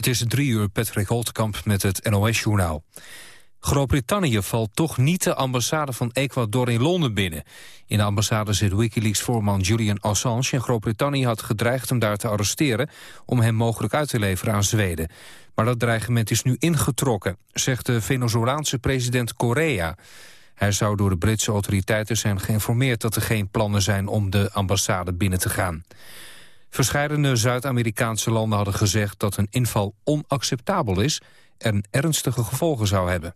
Het is drie uur Patrick Holtkamp met het NOS-journaal. Groot-Brittannië valt toch niet de ambassade van Ecuador in Londen binnen. In de ambassade zit Wikileaks-voorman Julian Assange... en Groot-Brittannië had gedreigd hem daar te arresteren... om hem mogelijk uit te leveren aan Zweden. Maar dat dreigement is nu ingetrokken, zegt de Venezolaanse president Correa. Hij zou door de Britse autoriteiten zijn geïnformeerd... dat er geen plannen zijn om de ambassade binnen te gaan. Verscheidene Zuid-Amerikaanse landen hadden gezegd dat een inval onacceptabel is en ernstige gevolgen zou hebben.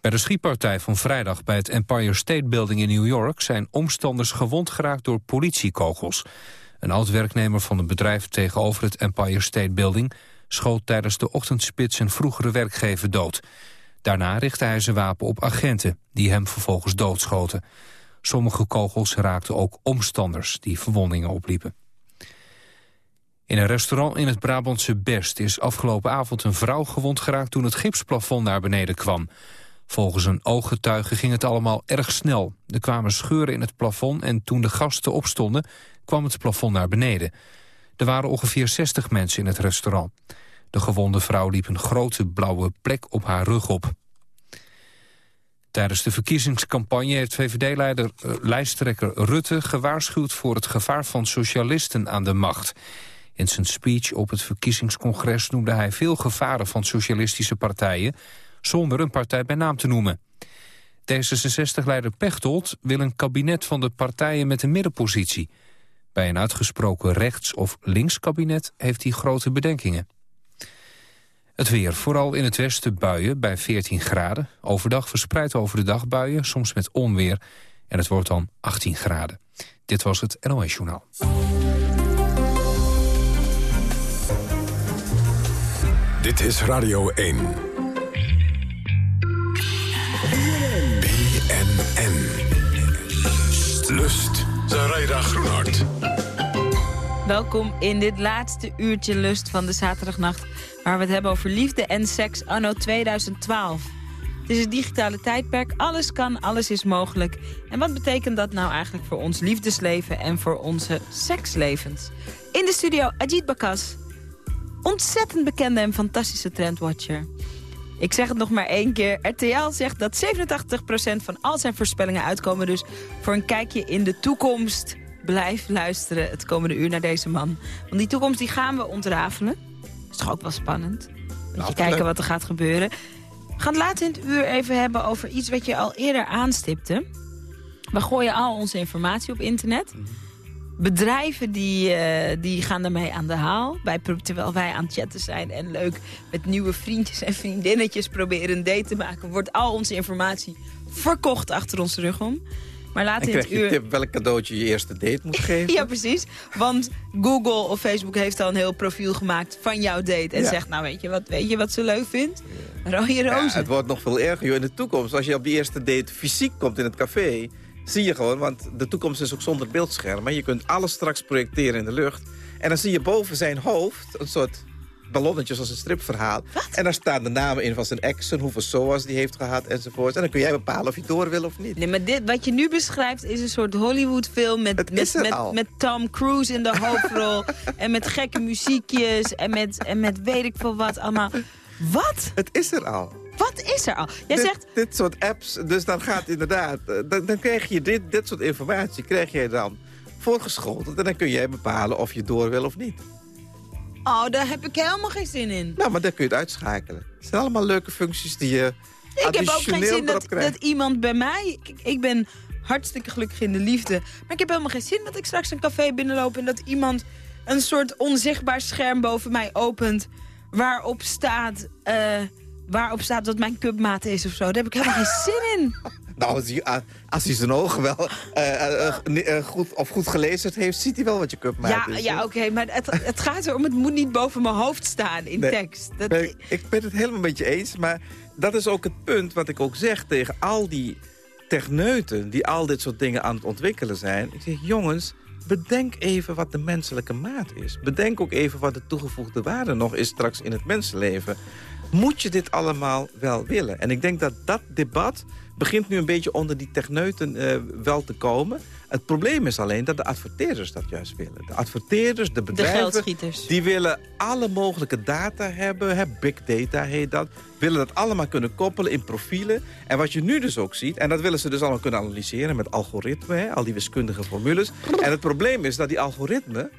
Bij de schietpartij van vrijdag bij het Empire State Building in New York... zijn omstanders gewond geraakt door politiekogels. Een oud-werknemer van een bedrijf tegenover het Empire State Building... schoot tijdens de ochtendspits een vroegere werkgever dood. Daarna richtte hij zijn wapen op agenten, die hem vervolgens doodschoten. Sommige kogels raakten ook omstanders die verwondingen opliepen. In een restaurant in het Brabantse Best is afgelopen avond een vrouw gewond geraakt toen het gipsplafond naar beneden kwam. Volgens een ooggetuige ging het allemaal erg snel. Er kwamen scheuren in het plafond en toen de gasten opstonden kwam het plafond naar beneden. Er waren ongeveer 60 mensen in het restaurant. De gewonde vrouw liep een grote blauwe plek op haar rug op. Tijdens de verkiezingscampagne heeft VVD-leider uh, lijsttrekker Rutte gewaarschuwd voor het gevaar van socialisten aan de macht. In zijn speech op het verkiezingscongres noemde hij veel gevaren van socialistische partijen, zonder een partij bij naam te noemen. D66-leider Pechtold wil een kabinet van de partijen met een middenpositie. Bij een uitgesproken rechts- of linkskabinet heeft hij grote bedenkingen. Het weer, vooral in het westen buien bij 14 graden. Overdag verspreid over de dag buien, soms met onweer. En het wordt dan 18 graden. Dit was het NOS Journaal. Dit is Radio 1. BNN. Lust. Zaraida Groenhart. Welkom in dit laatste uurtje Lust van de zaterdagnacht... waar we het hebben over liefde en seks anno 2012. Het is het digitale tijdperk, alles kan, alles is mogelijk. En wat betekent dat nou eigenlijk voor ons liefdesleven en voor onze sekslevens? In de studio Ajit Bakas, ontzettend bekende en fantastische trendwatcher. Ik zeg het nog maar één keer. RTL zegt dat 87% van al zijn voorspellingen uitkomen. Dus voor een kijkje in de toekomst blijf luisteren het komende uur naar deze man. Want die toekomst die gaan we ontrafelen. Is toch ook wel spannend? Beetje kijken wat er gaat gebeuren. We gaan het later in het uur even hebben over iets wat je al eerder aanstipte. We gooien al onze informatie op internet. Bedrijven die, uh, die gaan daarmee aan de haal. Wij, terwijl wij aan het chatten zijn en leuk met nieuwe vriendjes en vriendinnetjes proberen een date te maken... wordt al onze informatie verkocht achter onze rug om. Maar later en in krijg het je uur... tip welk cadeautje je eerste date moet geven? Ja, precies. Want Google of Facebook heeft al een heel profiel gemaakt van jouw date. En Ja. zegt, nou weet je, wat, weet je wat ze leuk vindt? Rode Ja, rozen. het wordt nog veel erger. joh. In de toekomst, als je op die eerste date fysiek komt in het café... zie je gewoon, want de toekomst is ook zonder beeldscherm. Maar je kunt alles straks projecteren in de lucht. En dan zie je boven zijn hoofd een soort ballonnetjes als een stripverhaal. En daar staan de namen in van zijn exen, hoeveel SOA's die heeft gehad enzovoort. En dan kun jij bepalen of je door wil of niet. Nee, maar dit, wat je nu beschrijft is een soort Hollywood-film... Met, met, met, met Tom Cruise in de hoofdrol... en met gekke muziekjes en met, en met weet ik veel wat allemaal. Wat? Het is er al. Wat is er al? Jij dit, zegt, dit soort apps, dus dan gaat inderdaad... eh, Dan, dan krijg je dit, dit soort informatie, krijg jij dan voorgeschoteld. En dan kun jij bepalen of je door wil of niet. Oh, daar heb ik helemaal geen zin in. Nou, maar dan kun je het uitschakelen. Het zijn allemaal leuke functies die je Ik heb ook geen zin dat, dat iemand bij mij... Ik, ik ben hartstikke gelukkig in de liefde. Maar ik heb helemaal geen zin dat ik straks een café binnenloop... en dat iemand een soort onzichtbaar scherm boven mij opent... waarop staat, eh, waarop staat wat mijn cupmaat is of zo. Daar heb ik helemaal geen zin in. Nou, als hij, ah, als hij zijn ogen wel eh, eh, eh, goed, of goed gelezen heeft... ziet hij wel wat je cupmaat Ja, is. ja hè? oké, maar het, het gaat erom, het moet niet boven mijn hoofd staan in Nee. tekst. Dat, Nee, ik ben het helemaal met je eens, maar dat is ook het punt wat ik ook zeg tegen al die techneuten die al dit soort dingen aan het ontwikkelen zijn. Ik zeg, jongens, bedenk even wat de menselijke maat is. Bedenk ook even wat de toegevoegde waarde nog is straks in het mensenleven. Moet je dit allemaal wel willen? En ik denk dat dat debat begint nu een beetje onder die techneuten eh, wel te komen. Het probleem is alleen dat de adverteerders dat juist willen. De adverteerders, de bedrijven... geldschieters. Die willen alle mogelijke data hebben. Hè, big data heet dat. Willen dat allemaal kunnen koppelen in profielen. En wat je nu dus ook ziet... en dat willen ze dus allemaal kunnen analyseren met algoritmen. Al die wiskundige formules. En het probleem is dat die algoritmen...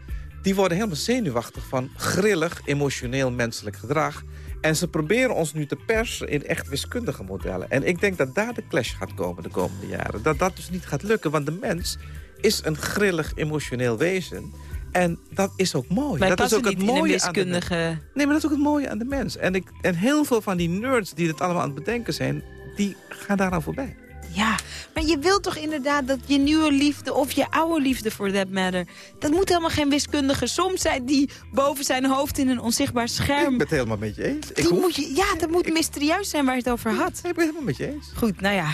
die worden helemaal zenuwachtig van grillig, emotioneel menselijk gedrag. En ze proberen ons nu te persen in echt wiskundige modellen. En ik denk dat daar de clash gaat komen de komende jaren. Dat dat dus niet gaat lukken, want de mens is een grillig, emotioneel wezen. En dat is ook mooi. Dat is ook niet het mooie een aan de mens. wiskundige... Nee, maar dat is ook het mooie aan de mens. En, ik, en heel veel van die nerds die het allemaal aan het bedenken zijn... die gaan daaraan voorbij. Ja, maar je wilt toch inderdaad dat je nieuwe liefde of je oude liefde voor that matter... dat moet helemaal geen wiskundige som zijn die boven zijn hoofd in een onzichtbaar Ik scherm... ben het helemaal met je eens. Ik, Die moet je, ja, dat moet mysterieus zijn waar je het over had. ik ben het helemaal met je eens. Goed, nou ja.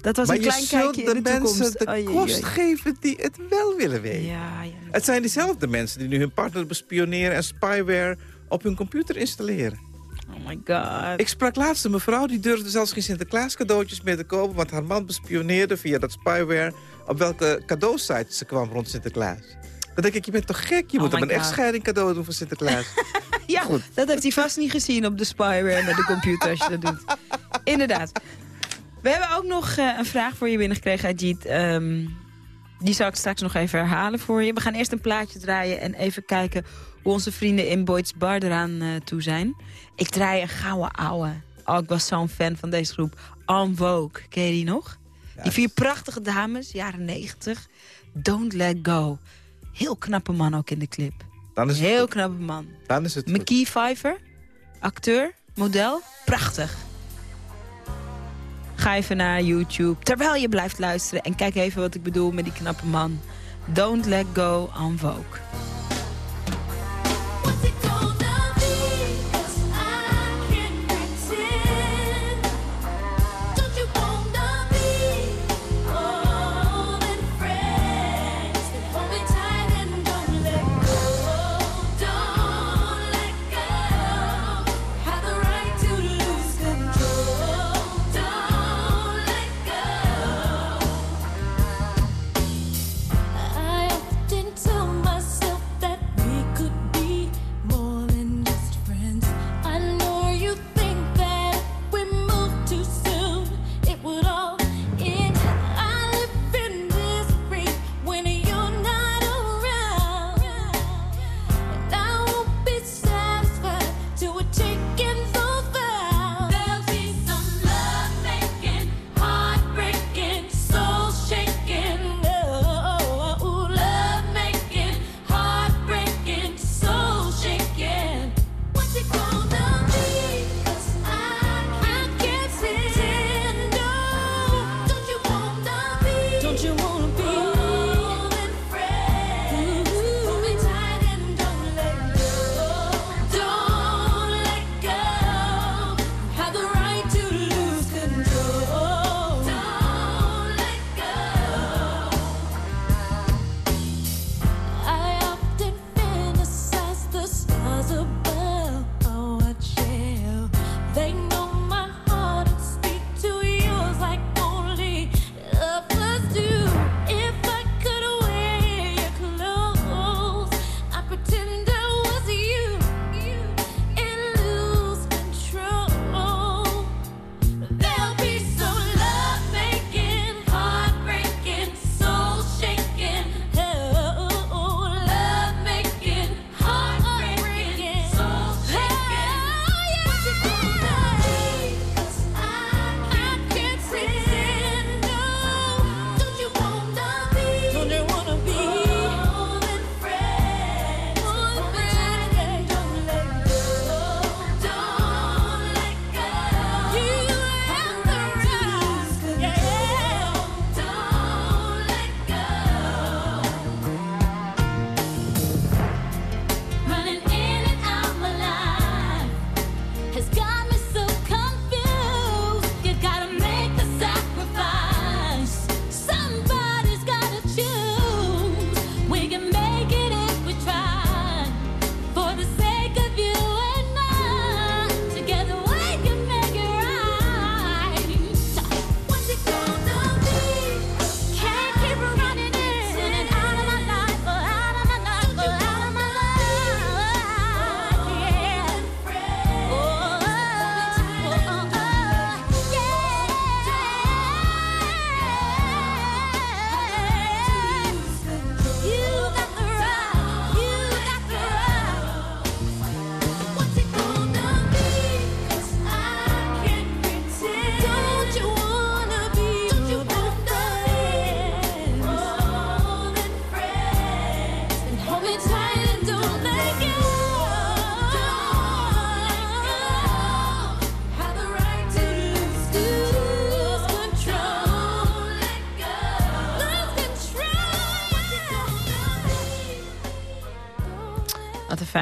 Dat was maar een klein kijkje de in de mensen toekomst. de Oei, oei, kost geven die het wel willen weten. Ja, ja. Het zijn diezelfde mensen die nu hun partner bespioneren... en spyware op hun computer installeren. Oh my god. Ik sprak laatst een mevrouw die durfde zelfs geen Sinterklaas cadeautjes meer te kopen... want haar man bespioneerde via dat spyware... op welke cadeausites ze kwam rond Sinterklaas. Dan denk ik, je bent toch gek? Je Oh moet hem een echtscheiding cadeau doen voor Sinterklaas. Ja, Goed. dat heeft hij vast niet gezien op de spyware met de computer als je dat doet. Inderdaad. We hebben ook nog eh, een vraag voor je binnengekregen, Ajit. Ehm die zal ik straks nog even herhalen voor je. We gaan eerst een plaatje draaien en even kijken hoe onze vrienden in Boyd's Bar eraan eh, toe zijn. Ik draai een gouden ouwe. Oh, ik was zo'n fan van deze groep. En Vogue, ken je die nog? Die vier prachtige dames, jaren 90. Don't let go. Heel knappe man ook in de clip. Dan is het, Heel goed. knappe man. Dan is het. McKee Pfeiffer, acteur, model, prachtig. Ga even naar YouTube, terwijl je blijft luisteren... en kijk even wat ik bedoel met die knappe man. Don't let go on Vogue.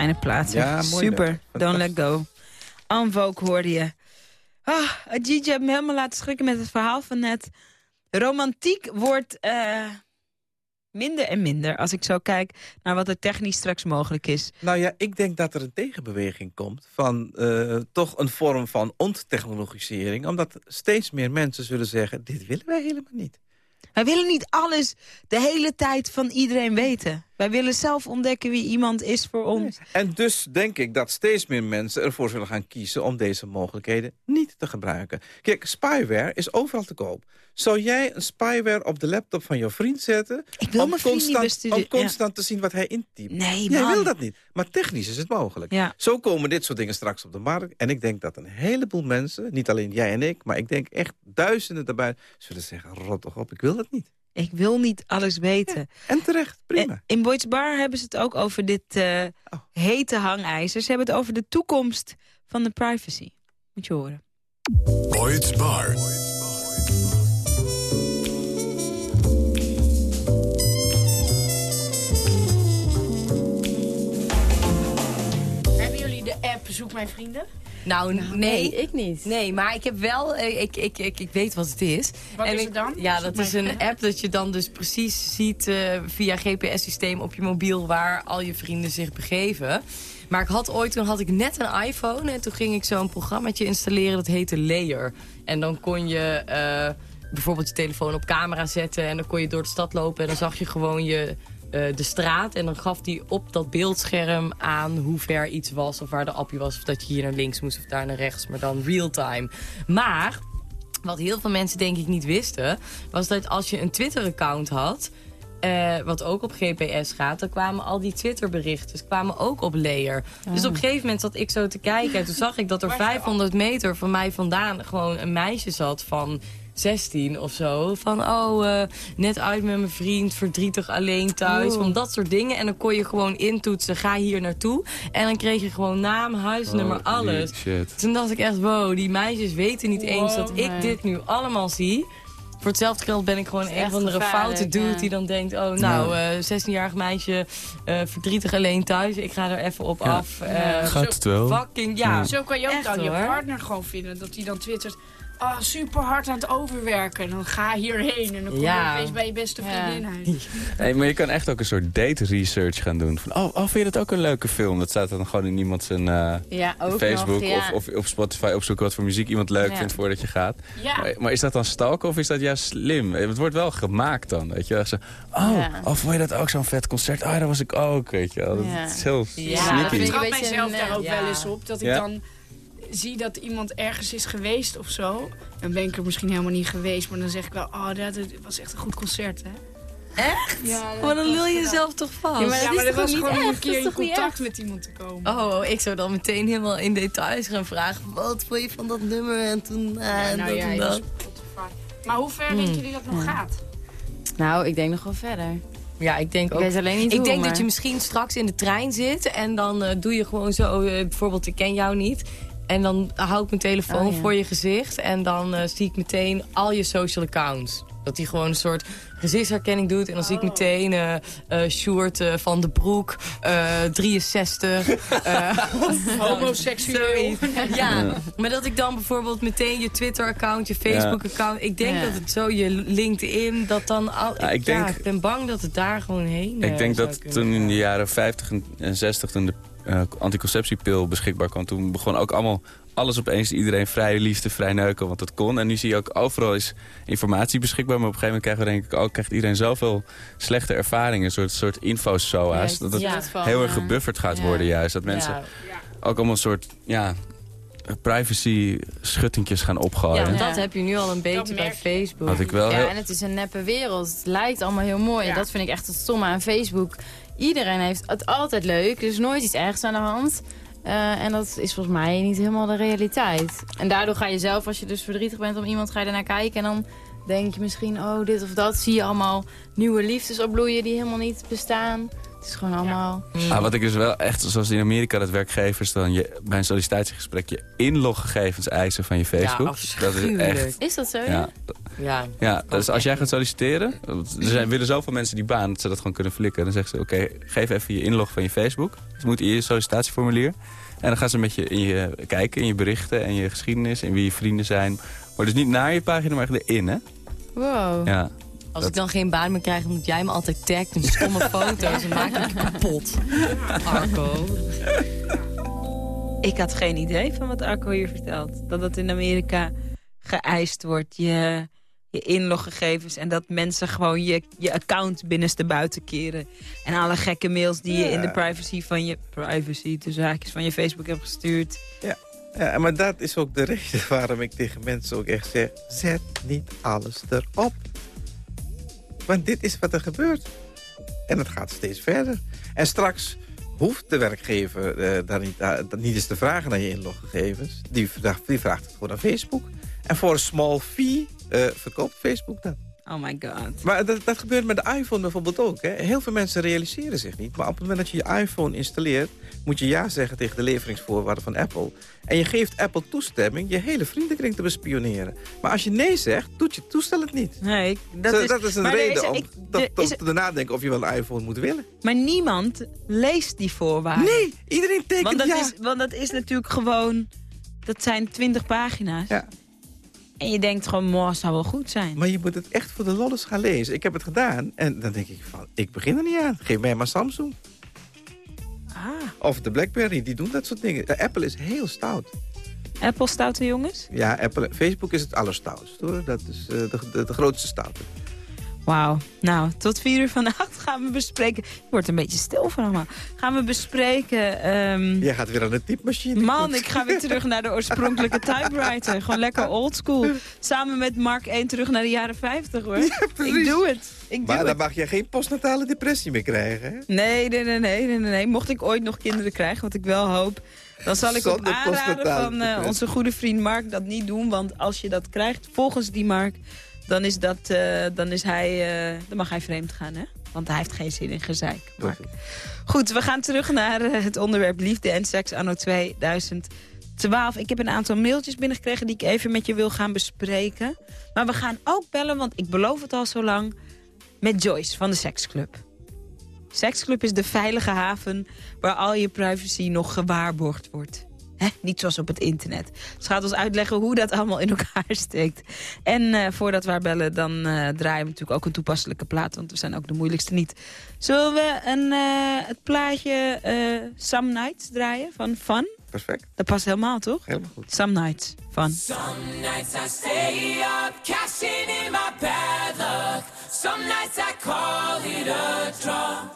Fijne plaats. Ja, Super. Don't let go. Anvoke hoorde je. Ah, Gigi heeft me helemaal laten schrikken met het verhaal van net. Romantiek wordt eh, minder en minder als ik zo kijk naar wat er technisch straks mogelijk is. Nou ja, ik denk dat er een tegenbeweging komt van eh, toch een vorm van onttechnologisering. Omdat steeds meer mensen zullen zeggen, dit willen wij helemaal niet. Wij willen niet alles de hele tijd van iedereen weten. Wij willen zelf ontdekken wie iemand is voor ons. En dus denk ik dat steeds meer mensen ervoor zullen gaan kiezen... om deze mogelijkheden niet te gebruiken. Kijk, spyware is overal te koop. Zou jij een spyware op de laptop van jouw vriend zetten... Om constant, om constant te zien wat hij intypt? Nee, Jij man. wil dat niet. Maar technisch is het mogelijk. Ja. Zo komen dit soort dingen straks op de markt. En ik denk dat een heleboel mensen, niet alleen jij en ik... maar ik denk echt duizenden daarbij zullen zeggen... rot toch op, ik wil dat niet. Ik wil niet alles weten. En terecht, prima. En In Boyd's Bar hebben ze het ook over dit eh, Oh. hete hangijzer. Ze hebben het over de toekomst van de privacy. Moet je horen. Boyd's Bar. Hebben jullie de app Zoek Mijn Vrienden? Nou, nee. Nee, ik niet. Nee, maar ik heb wel, eh, ik, ik, ik, ik weet wat het is. Wat is ik- het dan? Ja, dat is een app dat je dan dus precies ziet eh, via GPS-systeem op je mobiel waar al je vrienden zich begeven. Maar ik had ooit, toen had ik net een iPhone en toen ging ik zo'n programmaatje installeren dat heette Layer. En dan kon je eh, bijvoorbeeld je telefoon op camera zetten en dan kon je door de stad lopen en dan zag je gewoon je de straat. En dan gaf die op dat beeldscherm aan hoe ver iets was of waar de appie was. Of dat je hier naar links moest of daar naar rechts, maar dan real time. Maar wat heel veel mensen denk ik niet wisten... was dat als je een Twitter-account had... eh, wat ook op GPS gaat, dan kwamen al die Twitter-berichten kwamen ook op layer. Dus op een gegeven moment zat ik zo te kijken... en toen zag ik dat er 500 meter van mij vandaan... gewoon een meisje zat van 16 of zo. Van, oh, eh, net uit met mijn vriend, verdrietig alleen thuis. Van dat soort dingen. En dan kon je gewoon intoetsen, ga hier naartoe. En dan kreeg je gewoon naam, huisnummer, alles. Shit. Toen dacht ik echt, wow, die meisjes weten niet eens dat ik dit nu allemaal zie. Voor hetzelfde geld ben ik gewoon een van de foute dude ja. die dan denkt... oh, nou, eh 16-jarig meisje, eh, verdrietig alleen thuis. Ik ga er even op Ja. af. eh, Gaat het wel? Fucking, ja. Zo kan je ook Echt, dan je partner gewoon vinden. Dat hij dan twittert, ah, super hard aan het overwerken. En dan ga hierheen. En dan kom Ja. je opeens bij je beste Ja. vriendin uit. Nee, maar je kan echt ook een soort date research gaan doen. Van, oh, oh, vind je dat ook een leuke film? Dat staat dan gewoon in iemand zijn eh, Ja, ook Facebook nog, ja. of, of op Spotify opzoeken wat voor muziek iemand leuk Ja. vindt voordat je gaat. Ja. Maar, maar is dat dan stalken of is dat juist slim? Het wordt wel gemaakt dan, weet je wel. Zo, oh, Ja. oh, vond je dat ook zo'n vet concert? Oh, daar was ik ook, weet je wel. Dat Ja. is heel Ja, Ja, sneaky. ik vind trap een beetje mijzelf een, daar eh, ook ja. wel eens op. Dat ik Ja? dan zie dat iemand ergens is geweest of zo. Dan ben ik er misschien helemaal niet geweest. Maar dan zeg ik wel, oh, dat dat was echt een goed concert, hè? Echt? Ja, Maar dan lul je jezelf toch vast? Ja, maar ja, dat maar is dat was gewoon een keer in contact met iemand te komen. Oh, ik zou dan meteen helemaal in details gaan vragen. Wat vond je van dat nummer en toen eh, Ja, en nou dat ja, en dat. Maar hoe ver denken jullie dat nog gaat? Nou, ik denk nog wel verder. Ja, ik denk Ik ook. weet alleen niet Ik hoe, denk maar... dat je misschien straks in de trein zit en dan eh, doe je gewoon zo, eh, bijvoorbeeld ik ken jou niet. En dan hou ik mijn telefoon Oh, ja. voor je gezicht en dan eh, zie ik meteen al je social accounts. Dat hij gewoon een soort gezichtsherkenning doet. En dan zie ik meteen eh eh Sjoerd eh, van de Broek, eh 63. eh, Homoseksueel. ja, maar dat ik dan bijvoorbeeld meteen je Twitter-account, je Facebook-account... Ik denk Ja. dat het zo, je LinkedIn, dat dan... Al, Ja, ik denk- ik ben bang dat het daar gewoon heen Ik denk dat toen in de jaren 50 en- en 60, toen de eh, anticonceptiepil beschikbaar kwam, toen begon ook allemaal alles opeens iedereen vrije liefde, vrij neuken, want dat kon. En nu zie je ook overal is informatie beschikbaar, maar op een gegeven moment krijgen we denk ik ook krijgt iedereen zoveel slechte ervaringen, een soort, soort info-SOA's, dat het ja. heel erg gebufferd gaat ja. worden juist. Dat mensen Ja. ook allemaal een soort, ja, privacy schuttingjes gaan opgooien. Ja. dat heb je nu al een beetje bij. Facebook. Wat ik wel Ja, heel... en het is een neppe wereld. Het lijkt allemaal heel mooi. Ja. En dat vind ik echt het stomme aan Facebook. Iedereen heeft het altijd leuk. Er is nooit iets ergs aan de hand. Eh, en dat is volgens mij niet helemaal de realiteit. En daardoor ga je zelf, als je dus verdrietig bent om iemand, ga je ernaar kijken. En dan denk je misschien, oh, dit of dat. Zie je allemaal nieuwe liefdes opbloeien die helemaal niet bestaan. Het is gewoon allemaal... Ah, wat ik dus wel echt, zoals in Amerika dat werkgevers dan je, bij een sollicitatiegesprek je inloggegevens eisen van je Facebook. dat is echt Is dat zo? Ja. Ja, Ja. Ja, dus als jij gaat solliciteren, er zijn, willen zoveel mensen die baan dat ze dat gewoon kunnen flikken. Dan zeggen ze, oké, geef even je inlog van je Facebook. Dus moet in je sollicitatieformulier. En dan gaan ze met je in je kijken, in je berichten en je geschiedenis en wie je vrienden zijn. Maar dus niet naar je pagina, maar echt erin, hè? Wow. Ja. Als ik dan geen baan meer krijg, omdat jij me altijd tagt in stomme foto's en maak ik kapot. Arco. Ik had geen idee van wat Arco hier vertelt. Dat dat in Amerika geëist wordt, je, je inloggegevens... en dat mensen gewoon je, je account binnenste buiten keren. En alle gekke mails die je in de privacy van je... privacy, de zaakjes van je Facebook hebt gestuurd. Ja. ja, maar dat is ook de reden waarom ik tegen mensen ook echt zeg... zet niet alles erop. Want dit is wat er gebeurt. En het gaat steeds verder. En straks hoeft de werkgever eh, daar niet, niet eens te vragen naar je inloggegevens. Die, vraagt- die vraagt het gewoon aan Facebook. En voor een small fee eh, verkoopt Facebook dat. Oh my god. Maar dat, dat gebeurt met de iPhone bijvoorbeeld ook. Hè. Heel veel mensen realiseren zich niet. Maar op het moment dat je je iPhone installeert... moet je ja zeggen tegen de leveringsvoorwaarden van Apple. En je geeft Apple toestemming je hele vriendenkring te bespioneren. Maar als je nee zegt, doet je toestel het niet. Nee, dat, Zo, is, dat is een er reden om ik- er te nadenken of je wel een iPhone moet willen. Maar niemand leest die voorwaarden. Nee, iedereen tekent Want dat, ja. is, want dat is natuurlijk gewoon... Dat zijn twintig pagina's. Ja. En je denkt gewoon, moh, zou wel goed zijn. Maar je moet het echt voor de lolles gaan lezen. Ik heb het gedaan en dan denk ik van, ik begin er niet aan. Geef mij maar Samsung. Ah, Of de Blackberry, die doen dat soort dingen. De Apple is heel stout. Apple stoute jongens? Ja, Apple, Facebook is het allerstoutst hoor. Dat is eh, de, de, de grootste stout. Wauw. Nou, tot vier uur vannacht gaan we bespreken... Je wordt een beetje stil van allemaal. Gaan we bespreken... ehm, Jij gaat weer aan de typemachine. Man, ik ga weer terug naar de oorspronkelijke typewriter. Gewoon lekker oldschool. Samen met Mark 1 terug naar de jaren 50 hoor. ik doe het. Ik doe Maar dan het. mag je geen postnatale depressie meer krijgen. Hè? Nee, nee, nee, nee, nee, nee. Mocht ik ooit nog kinderen krijgen, wat ik wel hoop... dan zal ik op Zonder aanraden postnatale van eh, onze goede vriend Mark dat niet doen. Want als je dat krijgt, volgens die Mark... dan, is dat, eh, dan, is hij, eh, dan mag hij vreemd gaan, hè? Want hij heeft geen zin in gezeik, Mark. Goed, we gaan terug naar eh, het onderwerp liefde en seks anno 2012. Ik heb een aantal mailtjes binnengekregen die ik even met je wil gaan bespreken. Maar we gaan ook bellen, want ik beloof het al zo lang... met Joyce van de Seksclub. Seksclub is de veilige haven waar al je privacy nog gewaarborgd wordt. Hè? Niet zoals op het internet. Ze gaat ons uitleggen hoe dat allemaal in elkaar steekt. En eh, voordat we haar bellen, dan eh, draaien we natuurlijk ook een toepasselijke plaat. Want we zijn ook de moeilijkste niet. Zullen we een, eh, het plaatje eh, Some Nights draaien van Fun? Perfect, Dat past helemaal, toch? helemaal goed. Some Nights van. Some nights I stay up, cashing in my bad luck. Some nights I call it a draw.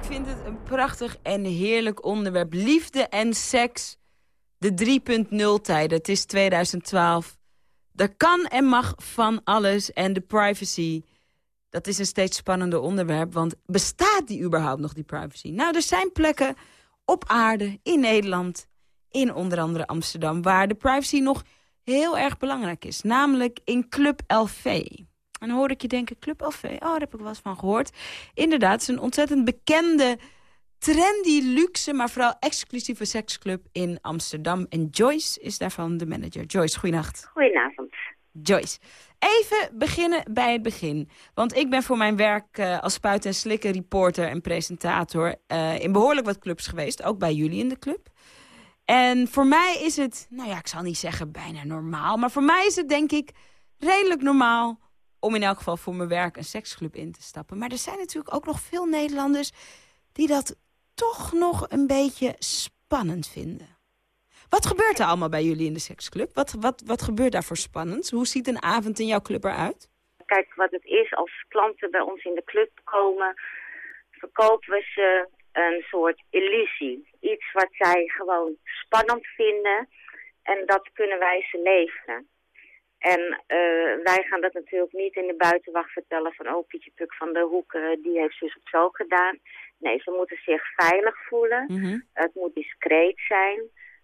Ik vind het een prachtig en heerlijk onderwerp. Liefde en seks. De 3.0 tijden. Het is 2012. Er kan en mag van alles. En de privacy, dat is een steeds spannender onderwerp. Want bestaat die überhaupt nog, die privacy? Nou, er zijn plekken op aarde, in Nederland... in onder andere Amsterdam... waar de privacy nog heel erg belangrijk is. Namelijk in Club LV. En dan hoor ik je denken, Club LV, oh, daar heb ik wel eens van gehoord. Inderdaad, het is een ontzettend bekende, trendy, luxe... maar vooral exclusieve seksclub in Amsterdam. En Joyce is daarvan de manager. Joyce, goeienacht. Goedenavond. Joyce, even beginnen bij het begin. Want ik ben voor mijn werk eh, als spuit- en slikken reporter en presentator... eh, in behoorlijk wat clubs geweest, ook bij jullie in de club. En voor mij is het, nou ja, ik zal niet zeggen bijna normaal... maar voor mij is het denk ik redelijk normaal om in elk geval voor mijn werk een seksclub in te stappen. Maar er zijn natuurlijk ook nog veel Nederlanders die dat toch nog een beetje spannend vinden. Wat gebeurt er allemaal bij jullie in de seksclub? Wat, wat, wat gebeurt daar voor spannend? Hoe ziet een avond in jouw club eruit? Kijk, wat het is als klanten bij ons in de club komen, verkopen we ze een soort illusie. Iets wat zij gewoon spannend vinden en dat kunnen wij ze leveren. En eh, wij gaan dat natuurlijk niet in de buitenwacht vertellen van... oh, Pietje Puk van de Hoek, eh, die heeft zus of zo gedaan. Nee, ze moeten zich veilig voelen. Mhm. Het moet discreet zijn.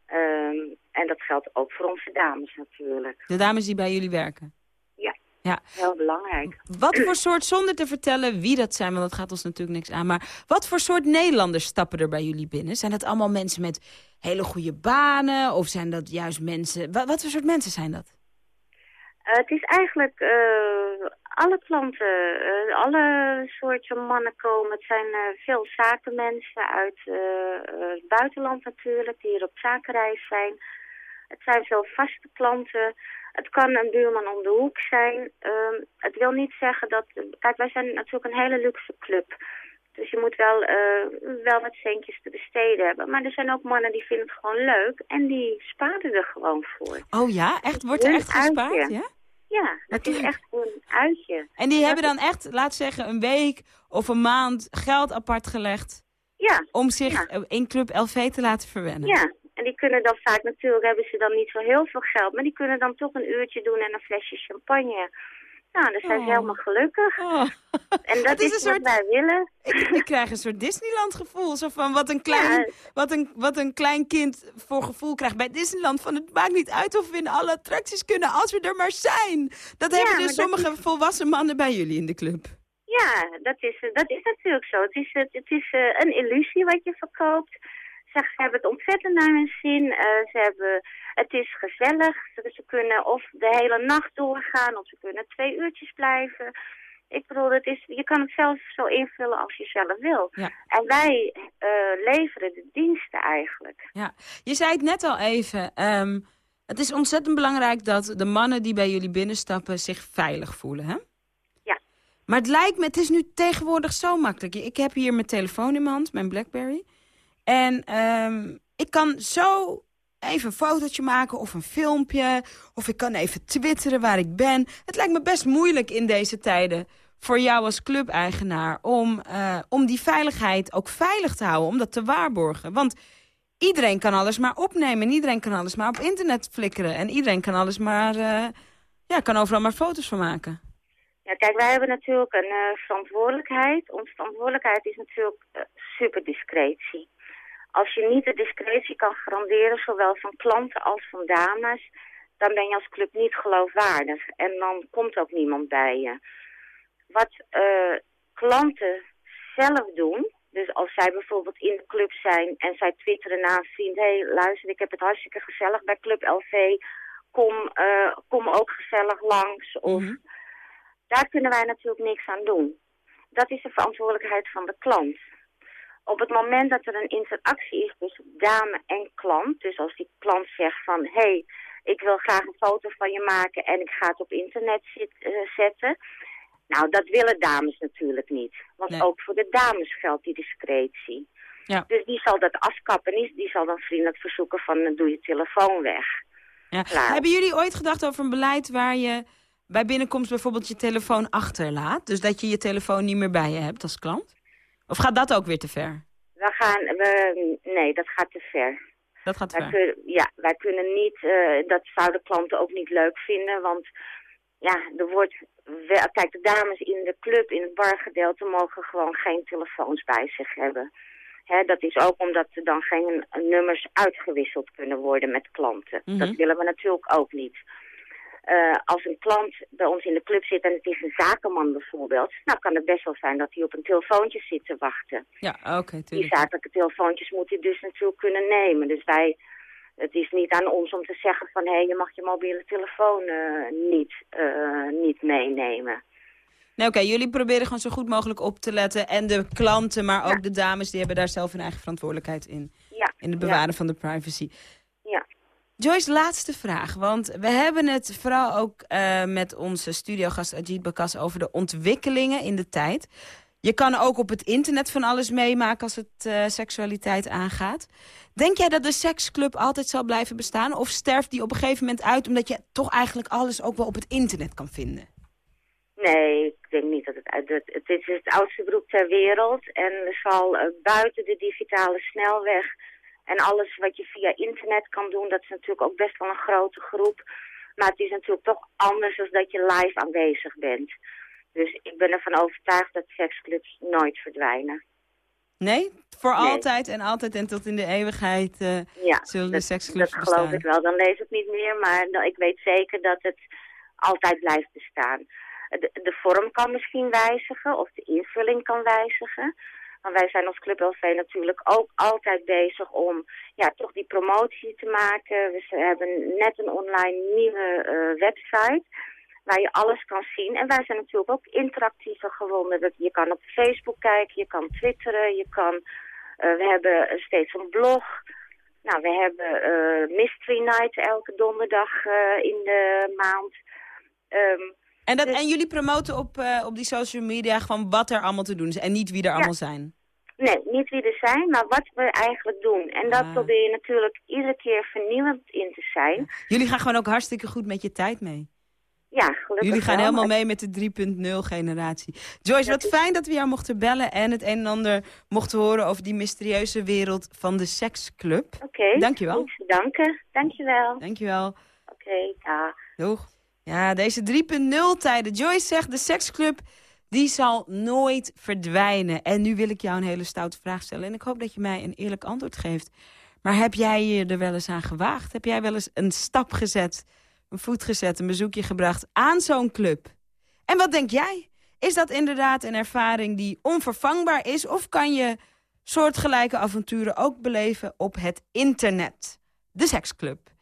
Ehm, en dat geldt ook voor onze dames natuurlijk. De dames die bij jullie werken. Ja, Ja. heel belangrijk. Wat voor soort, zonder te vertellen wie dat zijn, want dat gaat ons natuurlijk niks aan. Maar wat voor soort Nederlanders stappen er bij jullie binnen? Zijn dat allemaal mensen met hele goede banen? Of zijn dat juist mensen... Wat, wat voor soort mensen zijn dat? Eh, het is eigenlijk eh, alle klanten, eh, alle soorten mannen komen. Het zijn veel zakenmensen uit het buitenland natuurlijk, die hier op zakenreis zijn. Het zijn veel vaste klanten. Het kan een buurman om de hoek zijn. Ehm, het wil niet zeggen dat... Kijk, wij zijn natuurlijk een hele luxe club. Dus je moet wel, eh, wel wat centjes te besteden hebben. Maar er zijn ook mannen die vinden het gewoon leuk. En die sparen er gewoon voor. Oh ja, echt? Wordt er echt gespaard? uitje. Ja? Ja, het is echt een uitje. En die Dat hebben dan echt, laat zeggen, een week of een maand geld apart gelegd... Ja, om zich Ja. in Club LV te laten verwennen. ja. En die kunnen dan vaak, natuurlijk hebben ze dan niet zo heel veel geld. Maar die kunnen dan toch een uurtje doen en een flesje champagne. Nou, dan zijn ze Oh. helemaal gelukkig. Oh. En dat is is, een wat soort- wij willen. Ik, ik krijg een soort Disneyland gevoel. Zo van wat een, klein, Ja. wat, een, wat een klein kind voor gevoel krijgt bij Disneyland. Van het maakt niet uit of we in alle attracties kunnen als we er maar zijn. Dat hebben dus sommige volwassen mannen bij jullie in de club. Ja, dat is, dat is natuurlijk zo. Het is, het, het is eh, een illusie wat je verkoopt. Ze hebben het ontzettend naar hun zin. Eh, ze hebben, het is gezellig. Ze, ze kunnen of de hele nacht doorgaan of ze kunnen twee uurtjes blijven. Ik bedoel, het is, je kan het zelf zo invullen als je zelf wil. Ja. En wij eh, leveren de diensten eigenlijk. Ja, je zei het net al even. ehm, het is ontzettend belangrijk dat de mannen die bij jullie binnenstappen zich veilig voelen, hè? Ja. Maar het lijkt me, het is nu tegenwoordig zo makkelijk. Ik heb hier mijn telefoon in mijn hand, mijn Blackberry. En ehm, ik kan zo even een fotootje maken of een filmpje. Of ik kan even twitteren waar ik ben. Het lijkt me best moeilijk in deze tijden voor jou als clubeigenaar... om, eh, om die veiligheid ook veilig te houden, om dat te waarborgen. Want iedereen kan alles maar opnemen. En iedereen kan alles maar op internet flikkeren. En iedereen kan alles maar... eh, ja, kan overal maar foto's van maken. Ja, kijk, wij hebben natuurlijk een eh, verantwoordelijkheid. Onze verantwoordelijkheid is natuurlijk eh, super discretie. Als je niet de discretie kan garanderen, zowel van klanten als van dames, dan ben je als club niet geloofwaardig. En dan komt ook niemand bij je. Wat eh, klanten zelf doen, dus als zij bijvoorbeeld in de club zijn en zij twitteren naar een vriend, hé hey, luister, ik heb het hartstikke gezellig bij Club LV, kom, eh, kom ook gezellig langs. Of daar kunnen wij natuurlijk niks aan doen. Dat is de verantwoordelijkheid van de klant. Op het moment dat er een interactie is tussen dame en klant, dus als die klant zegt van hé, hey, ik wil graag een foto van je maken en ik ga het op internet zit, eh, zetten. Nou, dat willen dames natuurlijk niet. Want Nee. ook voor de dames geldt die discretie. Ja. Dus die zal dat afkappen. Die, die zal dan vriendelijk verzoeken van doe je telefoon weg. Ja. Klaar. Hebben jullie ooit gedacht over een beleid waar je bij binnenkomst bijvoorbeeld je telefoon achterlaat? Dus dat je je telefoon niet meer bij je hebt als klant? Of gaat dat ook weer te ver? We gaan, we, nee, dat gaat te ver. Dat gaat te Wij ver. ja, wij kunnen niet, eh, dat zouden klanten ook niet leuk vinden, want ja, er wordt, wel, kijk, de dames in de club, in het bargedeelte, mogen gewoon geen telefoons bij zich hebben. Hè, dat is ook omdat er dan geen nummers uitgewisseld kunnen worden met klanten. Mhm. Dat willen we natuurlijk ook niet. Eh, als een klant bij ons in de club zit en het is een zakenman bijvoorbeeld, nou kan het best wel zijn dat hij op een telefoontje zit te wachten Ja, oké, die tuurlijk. zakelijke telefoontjes moet hij dus natuurlijk kunnen nemen. Dus wij, het is niet aan ons om te zeggen van... hé, hey, je mag je mobiele telefoon eh, niet, eh, niet meenemen. Nee, oké, jullie proberen gewoon zo goed mogelijk op te letten. En de klanten, maar ook Ja. de dames, die hebben daar zelf hun eigen verantwoordelijkheid in. Ja, In het bewaren van de privacy. ja. Joyce, laatste vraag. Want we hebben het vooral ook eh, met onze studiogast Ajit Bakas over de ontwikkelingen in de tijd. Je kan ook op het internet van alles meemaken als het eh, seksualiteit aangaat. Denk jij dat de seksclub altijd zal blijven bestaan? Of sterft die op een gegeven moment uit omdat je toch eigenlijk alles ook wel op het internet kan vinden? Nee, ik denk niet dat het... uit- Het, is het oudste beroep ter wereld. En zal eh, buiten de digitale snelweg... en alles wat je via internet kan doen... dat is natuurlijk ook best wel een grote groep. Maar het is natuurlijk toch anders dan dat je live aanwezig bent. Dus ik ben ervan overtuigd dat seksclubs nooit verdwijnen. Nee? Voor Nee. altijd en altijd en tot in de eeuwigheid eh, Ja, zullen de dat, seksclubs dat geloof bestaan. ik wel. Dan lees ik niet meer, maar dan- ik weet zeker dat het altijd blijft bestaan. De, de vorm kan misschien wijzigen of de invulling kan wijzigen. Want wij zijn als Club LV natuurlijk ook altijd bezig om ja, toch die promotie te maken. We hebben net een online nieuwe eh, website waar je alles kan zien. En wij zijn natuurlijk ook interactiever geworden. Je kan op Facebook kijken, je kan twitteren, je kan... eh, we hebben steeds een blog. Nou, we hebben eh, Mystery Night elke donderdag in de maand. Ehm, En, dat, Dus- en jullie promoten op, op die social media gewoon wat er allemaal te doen is. En niet wie er allemaal zijn. Nee, niet wie er zijn, maar wat we eigenlijk doen. En dat Ah. probeer je natuurlijk iedere keer vernieuwend in te zijn. Jullie gaan gewoon ook hartstikke goed met je tijd mee. Ja, gelukkig Jullie gaan wel, helemaal maar- mee met de 3.0 generatie. Joyce, wat is- fijn dat we jou mochten bellen en het een en ander mochten horen over die mysterieuze wereld van de seksclub. Oké, Dankjewel. Niets te danken. Dankjewel. Dankjewel. Oké, dag. Doeg. Ja, deze 3.0 tijden. Joyce zegt, de seksclub die zal nooit verdwijnen. En nu wil ik jou een hele stoute vraag stellen. En ik hoop dat je mij een eerlijk antwoord geeft. Maar heb jij je er wel eens aan gewaagd? Heb jij wel eens een stap gezet, een voet gezet, een bezoekje gebracht aan zo'n club? En wat denk jij? Is dat inderdaad een ervaring die onvervangbaar is? Of kan je soortgelijke avonturen ook beleven op het internet? De seksclub.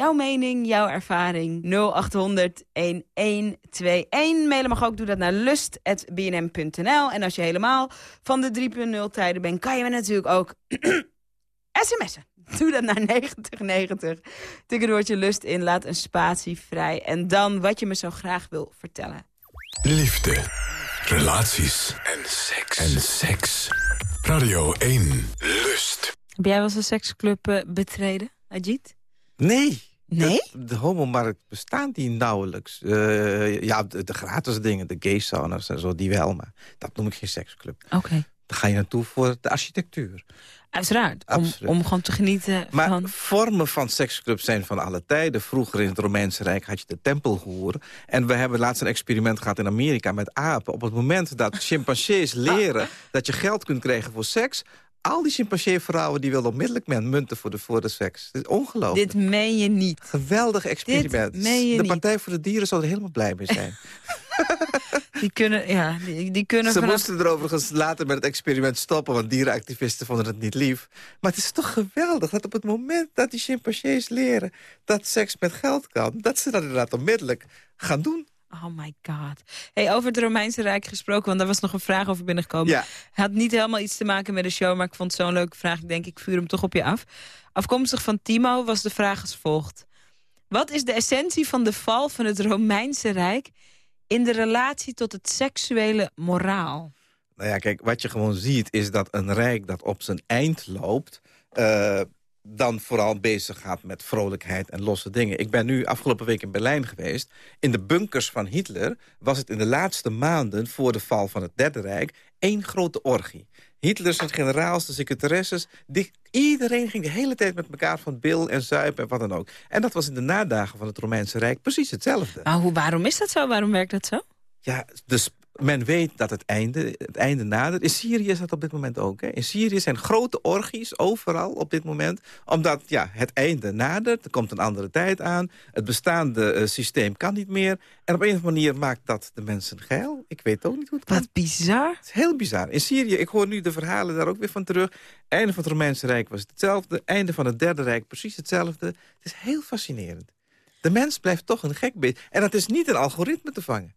Jouw mening, jouw ervaring. 0800 1121. Mailen mag ook, doe dat naar lust.bnm.nl. En als je helemaal van de 3.0 tijden bent, kan je me natuurlijk ook sms'en. Doe dat naar 9090. Tik het woordje lust in, laat een spatie vrij. En dan wat je me zo graag wil vertellen. Liefde, relaties en seks. En seks. Radio 1. Lust. Heb jij wel eens een seksclub eh, betreden, Ajit? Nee. Nee? De, de homomarkt bestaat die nauwelijks. Eh, ja, de, de gratis dingen, de gay saunas en zo, die wel. Maar dat noem ik geen seksclub. Oké. Daar ga je naartoe voor de architectuur. Uiteraard. Om, Absoluut. om gewoon te genieten Maar van... vormen van seksclubs zijn van alle tijden. Vroeger in het Romeinse Rijk had je de tempelhoer. En we hebben laatst een experiment gehad in Amerika met apen. Op het moment dat chimpansees leren dat je geld kunt krijgen voor seks... al die chimpansee-vrouwen die wilden onmiddellijk men munten voor de, voor de seks. Het is ongelooflijk. Dit meen je niet. Geweldig experiment. Dit meen je de niet. Partij voor de Dieren zou er helemaal blij mee zijn. Die kunnen, ja, die, die kunnen Ze vanaf... moesten er overigens later met het experiment stoppen... want dierenactivisten vonden het niet lief. Maar het is toch geweldig dat op het moment dat die chimpansees leren... dat seks met geld kan, dat ze dat inderdaad onmiddellijk gaan doen. Oh my god. Hey, over het Romeinse Rijk gesproken, want daar was nog een vraag over binnengekomen. Ja. Had niet helemaal iets te maken met de show, maar ik vond het zo'n leuke vraag. Ik denk, ik vuur hem toch op je af. Afkomstig van Timo was de vraag als volgt. Wat is de essentie van de val van het Romeinse Rijk... in de relatie tot het seksuele moraal? Nou ja, kijk, wat je gewoon ziet is dat een rijk dat op zijn eind loopt... eh, dan vooral bezig gaat met vrolijkheid en losse dingen. Ik ben nu afgelopen week in Berlijn geweest. In de bunkers van Hitler was het in de laatste maanden... voor de val van het Derde Rijk één grote orgie. Hitler, zijn generaals, de secretaresses... Die, iedereen ging de hele tijd met elkaar van bil en zuip en wat dan ook. En dat was in de nadagen van het Romeinse Rijk precies hetzelfde. Maar hoe, waarom is dat zo? Waarom werkt dat zo? Ja, dus men weet dat het einde, het einde nadert. In Syrië is dat op dit moment ook. Hè. In Syrië zijn grote orgies overal op dit moment. Omdat ja, het einde nadert, er komt een andere tijd aan. Het bestaande eh, systeem kan niet meer. En op een of andere manier maakt dat de mensen geil. Ik weet ook niet hoe het kan. Wat bizar. Het is heel bizar. In Syrië, ik hoor nu de verhalen daar ook weer van terug. Einde van het Romeinse Rijk was het hetzelfde. Einde van het Derde Rijk precies hetzelfde. Het is heel fascinerend. De mens blijft toch een gek beetje. En dat is niet een algoritme te vangen.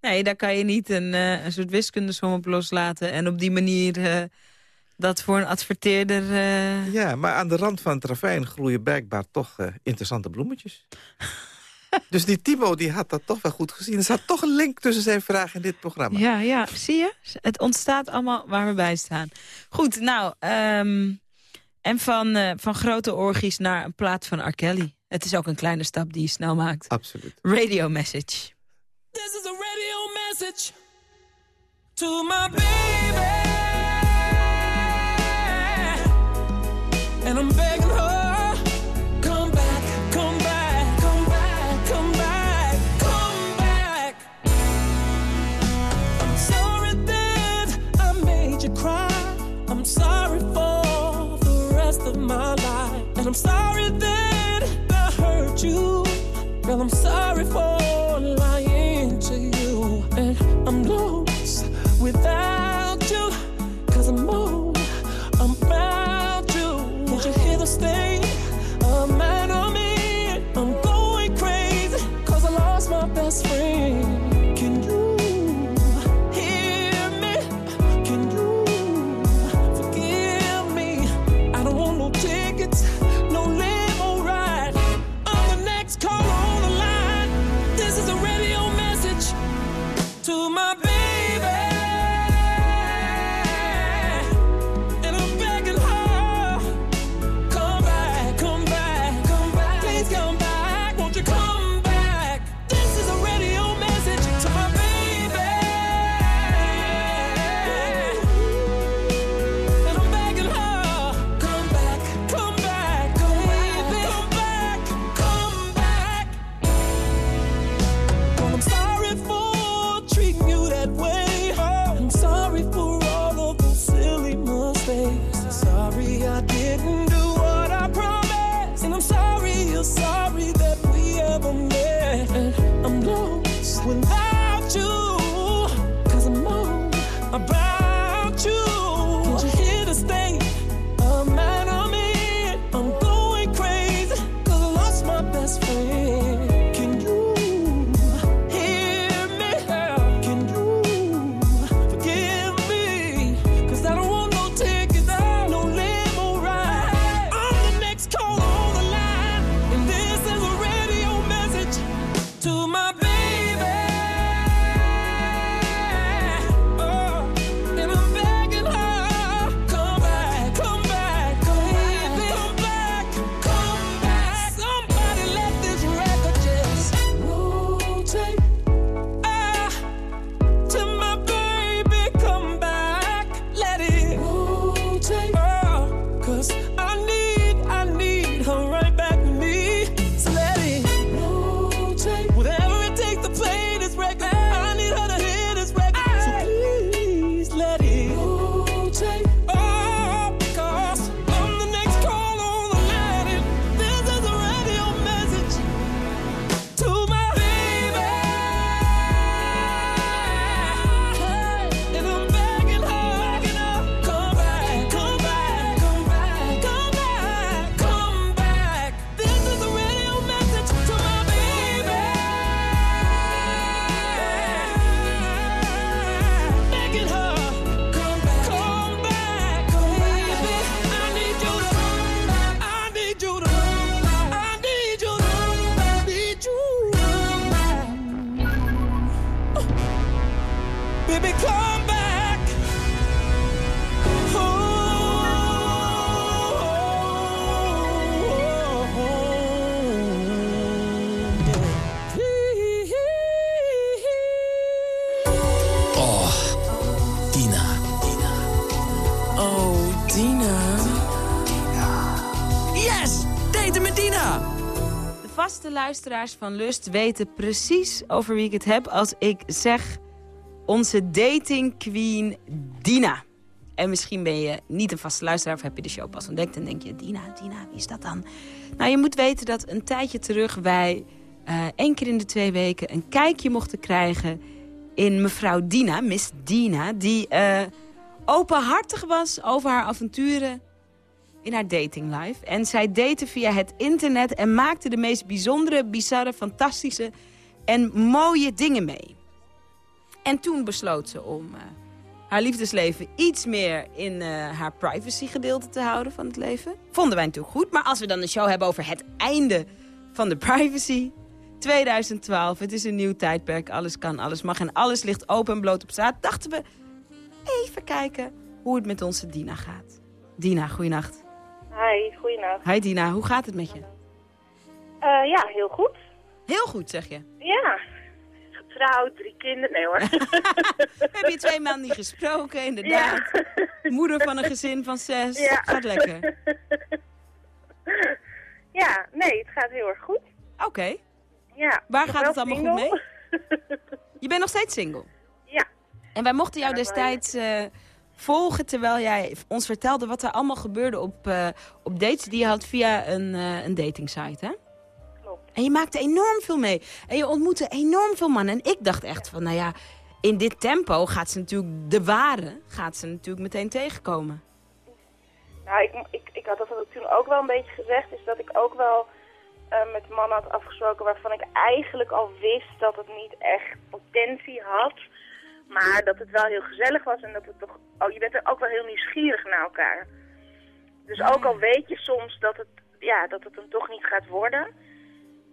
Nee, daar kan je niet een, eh, een soort wiskundesom op loslaten... en op die manier eh, dat voor een adverteerder... eh, Ja, maar aan de rand van het ravijn groeien blijkbaar toch interessante bloemetjes. dus die Timo die had dat toch wel goed gezien. Er zat toch een link tussen zijn vraag en dit programma. Ja, ja, zie je? Het ontstaat allemaal waar we bij staan. Goed, nou, ehm, en van, eh, van grote orgies naar een plaat van R. Kelly. Het is ook een kleine stap die je snel maakt. Absoluut. Radio message. This is a to my baby. Dina. Yes! Daten met Dina! De vaste luisteraars van Lust weten precies over wie ik het heb als ik zeg onze dating queen Dina. En misschien ben je niet een vaste luisteraar of heb je de show pas ontdekt... en denk je, Dina, Dina, wie is dat dan? Nou, je moet weten dat een tijdje terug wij uh, één keer in de twee weken... een kijkje mochten krijgen in mevrouw Dina, Miss Dina... die uh, openhartig was over haar avonturen in haar dating life. En zij date via het internet en maakte de meest bijzondere, bizarre, fantastische en mooie dingen mee. En toen besloot ze om eh, haar liefdesleven iets meer in eh, haar privacy gedeelte te houden van het leven. Vonden wij natuurlijk goed. Maar als we dan een show hebben over het einde van de privacy... 2012, het is een nieuw tijdperk. Alles kan, alles mag en alles ligt open en bloot op straat. Dachten we, even kijken hoe het met onze Dina gaat. Dina, goeienacht. Hi, goeienacht. Hi Dina, hoe gaat het met je? Eh, ja, heel goed. Heel goed, zeg je. Ja, getrouwd, drie kinderen. Nee hoor. Heb je twee maanden niet gesproken, inderdaad. Moeder van een gezin van zes. Ja. Gaat lekker. ja, nee, het gaat heel erg goed. Oké. Ja. Waar gaat het allemaal goed mee? Je bent nog steeds single? En wij mochten jou destijds eh, volgen terwijl jij ons vertelde wat er allemaal gebeurde op, eh, op dates die je had via een, eh een datingsite, hè? Klopt. En je maakte enorm veel mee. En je ontmoette enorm veel mannen. En ik dacht echt van, nou ja, in dit tempo gaat ze natuurlijk, de ware, gaat ze natuurlijk meteen tegenkomen. Nou, ik, ik, ik had dat toen ook wel een beetje gezegd, is dat ik ook wel met mannen had afgesproken waarvan ik eigenlijk al wist dat het niet echt potentie had. Maar dat het wel heel gezellig was en dat het toch... Oh, je bent er ook wel heel nieuwsgierig naar elkaar. Dus ook al weet je soms dat het, ja, dat het hem toch niet gaat worden...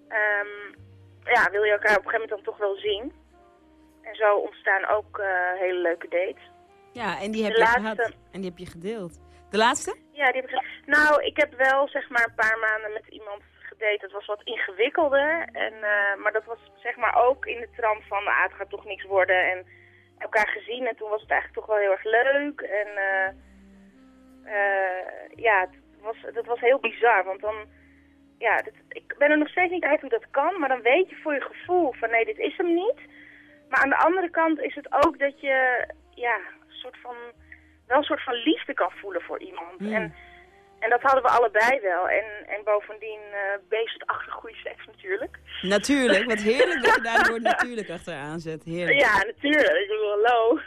ehm, ja, wil je elkaar op een gegeven moment dan toch wel zien. En zo ontstaan ook eh, hele leuke dates. Ja, en die heb De je laatste- gehad. En die heb je gedeeld. De laatste? Ja, die heb ik Nou, ik heb wel zeg maar een paar maanden met iemand gedate. Het was wat ingewikkelder. En, eh, maar dat was zeg maar ook in de trant van, ah, het gaat toch niks worden. En elkaar gezien. En toen was het eigenlijk toch wel heel erg leuk. En eh, eh, ja, het was, dat was heel bizar. Want dan, ja, ik ben er nog steeds niet uit hoe dat kan. Maar dan weet je voor je gevoel van, nee, dit is hem niet. Maar aan de andere kant is het ook dat je, ja, een soort van, wel een soort van liefde kan voelen voor iemand. Hmm. En, en dat hadden we allebei wel. En, en bovendien uh, beestachtig goede seks natuurlijk. Natuurlijk, wat heerlijk dat je daar het woord natuurlijk achteraan zet. Heerlijk. Ja, natuurlijk. Ik bedoel, hallo.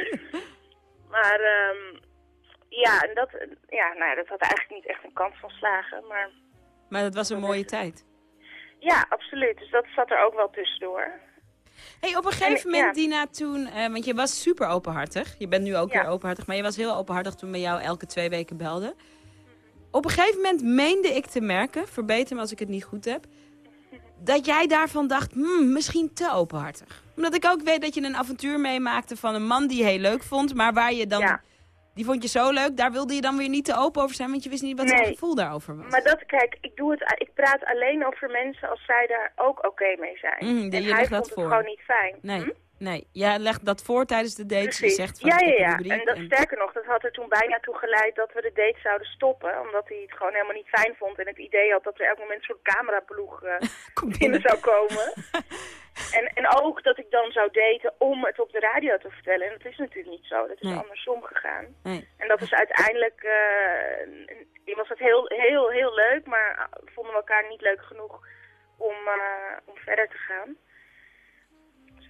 maar ehm, ja, en dat, ja, nou ja, dat had eigenlijk niet echt een kans van slagen. Maar Maar dat was een mooie tijd. ja, absoluut. Dus dat zat er ook wel tussendoor. Hey, op een gegeven En, moment, ja. Dina, toen... eh, want je was super openhartig. Je bent nu ook Ja. weer openhartig. Maar je was heel openhartig toen we jou elke twee weken belden. Op een gegeven moment meende ik te merken... Verbeter me als ik het niet goed heb... Dat jij daarvan dacht, hmm, misschien te openhartig. Omdat ik ook weet dat je een avontuur meemaakte van een man die je heel leuk vond. Maar waar je dan... Ja. Die vond je zo leuk, daar wilde je dan weer niet te open over zijn. Want je wist niet wat Nee. gevoel daarover was. Maar dat, kijk, ik, doe het, ik praat alleen over mensen als zij daar ook oké mee zijn. Je en hij dat vond het voor. gewoon niet fijn. Nee, Hm? Nee. Jij legt dat voor tijdens de date. Je Precies. zegt van, ja, ja, ja. En dat, en- sterker nog, dat had er toen bijna toe geleid dat we de date zouden stoppen. Omdat hij het gewoon helemaal niet fijn vond. En het idee had dat er elk moment een soort cameraploeg Kom binnen zou komen. en, en ook dat ik dan zou daten om het op de radio te vertellen. En dat is natuurlijk niet zo. Dat is Nee. andersom gegaan. Nee. En dat is uiteindelijk... eh, was het heel, heel, heel leuk, maar vonden we elkaar niet leuk genoeg om, eh, om verder te gaan.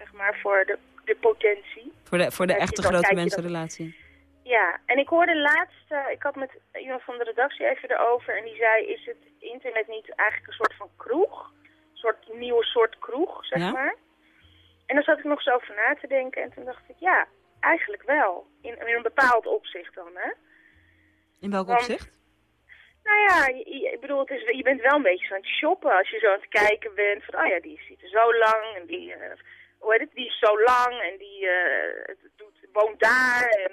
Zeg maar voor de, de potentie. Voor de, voor de echte grote mensenrelatie. Ja, en ik hoorde laatst, eh, ik had met iemand van de redactie even erover en die zei, is het internet niet eigenlijk een soort van kroeg? Een soort nieuwe soort kroeg, zeg Ja. maar. En daar zat ik nog zo over na te denken en toen dacht ik, ja, eigenlijk wel. In, in een bepaald opzicht dan, hè. In welk Want- opzicht? Nou ja, ik bedoel, het is, je bent wel een beetje zo aan het shoppen als je zo aan het kijken bent van, oh ja, die ziet er zo lang en die, eh, hoe heet het, die is zo lang en die eh, doet, woont daar en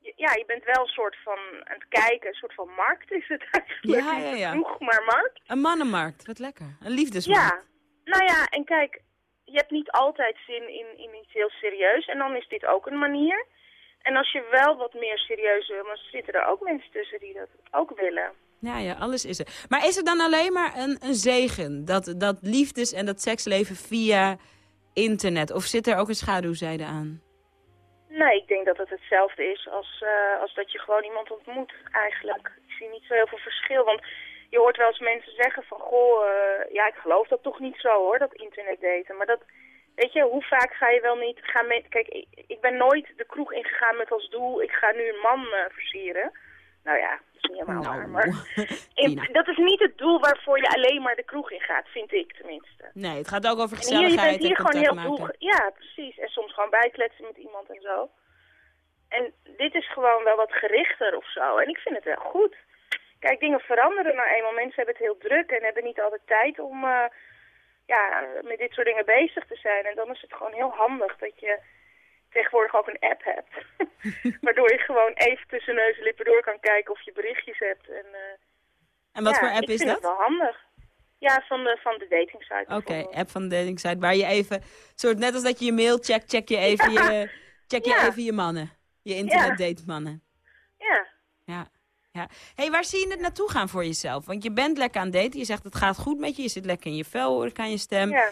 je- ja, je bent wel een soort van aan het kijken, een soort van markt is het eigenlijk. Ja, ja, ja. maar markt. Een mannenmarkt, wat lekker. Een liefdesmarkt. Ja, nou ja, en kijk, je hebt niet altijd zin in, in iets heel serieus en dan is dit ook een manier. En als je wel wat meer serieus wil, dan zitten er ook mensen tussen die dat ook willen. Ja, ja, alles is er. Maar is het dan alleen maar een, een zegen, dat, dat liefdes- en dat seksleven via internet? Of zit er ook een schaduwzijde aan? Nee, ik denk dat het hetzelfde is als, eh, als dat je gewoon iemand ontmoet eigenlijk. Ik zie niet zo heel veel verschil, want je hoort wel eens mensen zeggen van... Goh, eh, ja, ik geloof dat toch niet zo hoor, dat internet daten. Maar dat, weet je, hoe vaak ga je wel niet gaan. Kijk, ik, ik ben nooit de kroeg ingegaan met als doel... ik ga nu een man eh, versieren. Nou ja, dat is niet helemaal waar, maar... In- dat is niet het doel waarvoor je alleen maar de kroeg in gaat, vind ik tenminste. Nee, het gaat ook over En hier, je gezelligheid bent hier en gewoon heel doel... Ja, precies. En soms gewoon bijkletsen met iemand en zo. En dit is gewoon wel wat gerichter of zo. En ik vind het wel goed. Kijk, dingen veranderen nou eenmaal. Mensen hebben het heel druk en hebben niet altijd tijd om eh, ja, met dit soort dingen bezig te zijn. En dan is het gewoon heel handig dat je tegenwoordig ook een app hebt. Waardoor je gewoon even tussen neus en lippen door kan kijken of je berichtjes hebt. En, eh, En wat ja, voor app ik is vind dat? het wel handig. Ja, van de, van de datingsite. Oké, app van de datingsite waar je even, soort net als dat je je mail checkt, check je even je, check je Ja. even je mannen. Je internet date mannen. Ja. Ja. ja. hey, waar zie je het naartoe gaan voor jezelf? Want je bent lekker aan het daten, je zegt het gaat goed met je, je zit lekker in je vel, hoor ik aan je stem. Ja.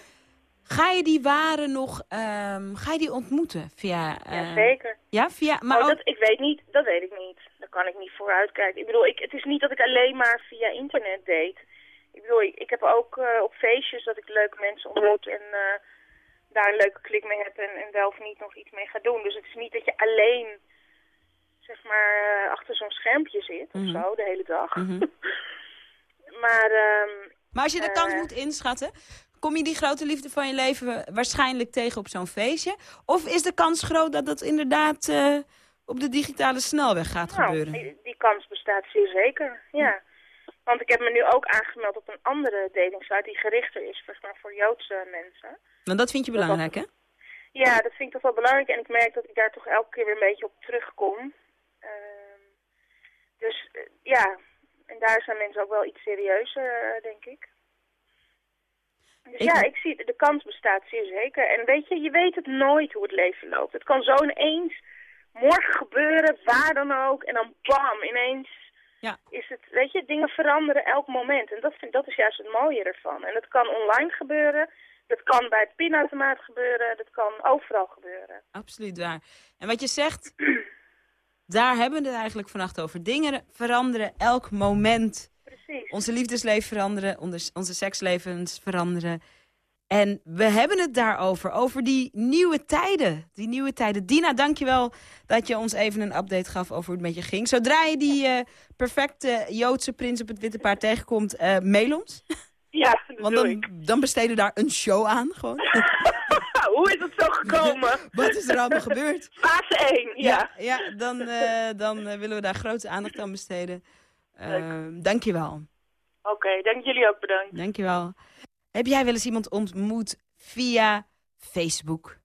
Ga je die waren nog, ehm, ga je die ontmoeten via... Ja, eh, zeker. Ja, via, maar oh, ook, dat, ik weet niet, dat weet ik niet. Daar kan ik niet voor uitkijken. Ik bedoel, ik, het is niet dat ik alleen maar via internet date. Ik bedoel, ik, ik heb ook eh, op feestjes dat ik leuke mensen ontmoet en eh, daar een leuke klik mee heb en, en wel of niet nog iets mee ga doen. Dus het is niet dat je alleen, zeg maar, eh, achter zo'n schermpje zit of Mhm. zo de hele dag. Mhm. maar, ehm, maar als je de kans moet inschatten, kom je die grote liefde van je leven waarschijnlijk tegen op zo'n feestje? Of is de kans groot dat dat inderdaad eh, op de digitale snelweg gaat Nou, gebeuren? Die, die kans bestaat zeer zeker, ja. Want ik heb me nu ook aangemeld op een andere datingsite die gerichter is maar, voor Joodse mensen. Want dat vind je belangrijk, hè? Ja, dat vind ik toch wel belangrijk en ik merk dat ik daar toch elke keer weer een beetje op terugkom. Ehm, dus eh, ja, en daar zijn mensen ook wel iets serieuzer, eh, denk ik. Dus Ik- ja, ik zie, de kans bestaat zeer zeker. En weet je, je weet het nooit hoe het leven loopt. Het kan zo ineens morgen gebeuren, waar dan ook. En dan bam, ineens Ja. is het, weet je, dingen veranderen elk moment. En dat, vind, dat is juist het mooie ervan. En dat kan online gebeuren, dat kan bij het pinautomaat gebeuren, dat kan overal gebeuren. Absoluut waar. En wat je zegt, daar hebben we het eigenlijk vannacht over. Dingen veranderen elk moment. Precies. Onze liefdesleven veranderen, onze, sekslevens veranderen. En we hebben het daarover, over die nieuwe tijden. Die nieuwe tijden. Dina, dankjewel dat je ons even een update gaf over hoe het met je ging. Zodra je die eh, perfecte Joodse prins op het witte paard tegenkomt, eh mail ons. Ja, dat Want dan, ik. dan besteden we daar een show aan, gewoon. Hoe is het zo gekomen? Wat is er allemaal gebeurd? Fase 1, ja. Ja, ja dan, eh, dan willen we daar grote aandacht aan besteden. Uh, dankjewel. Oké, dank jullie ook bedankt. Dankjewel. Heb jij wel eens iemand ontmoet via Facebook?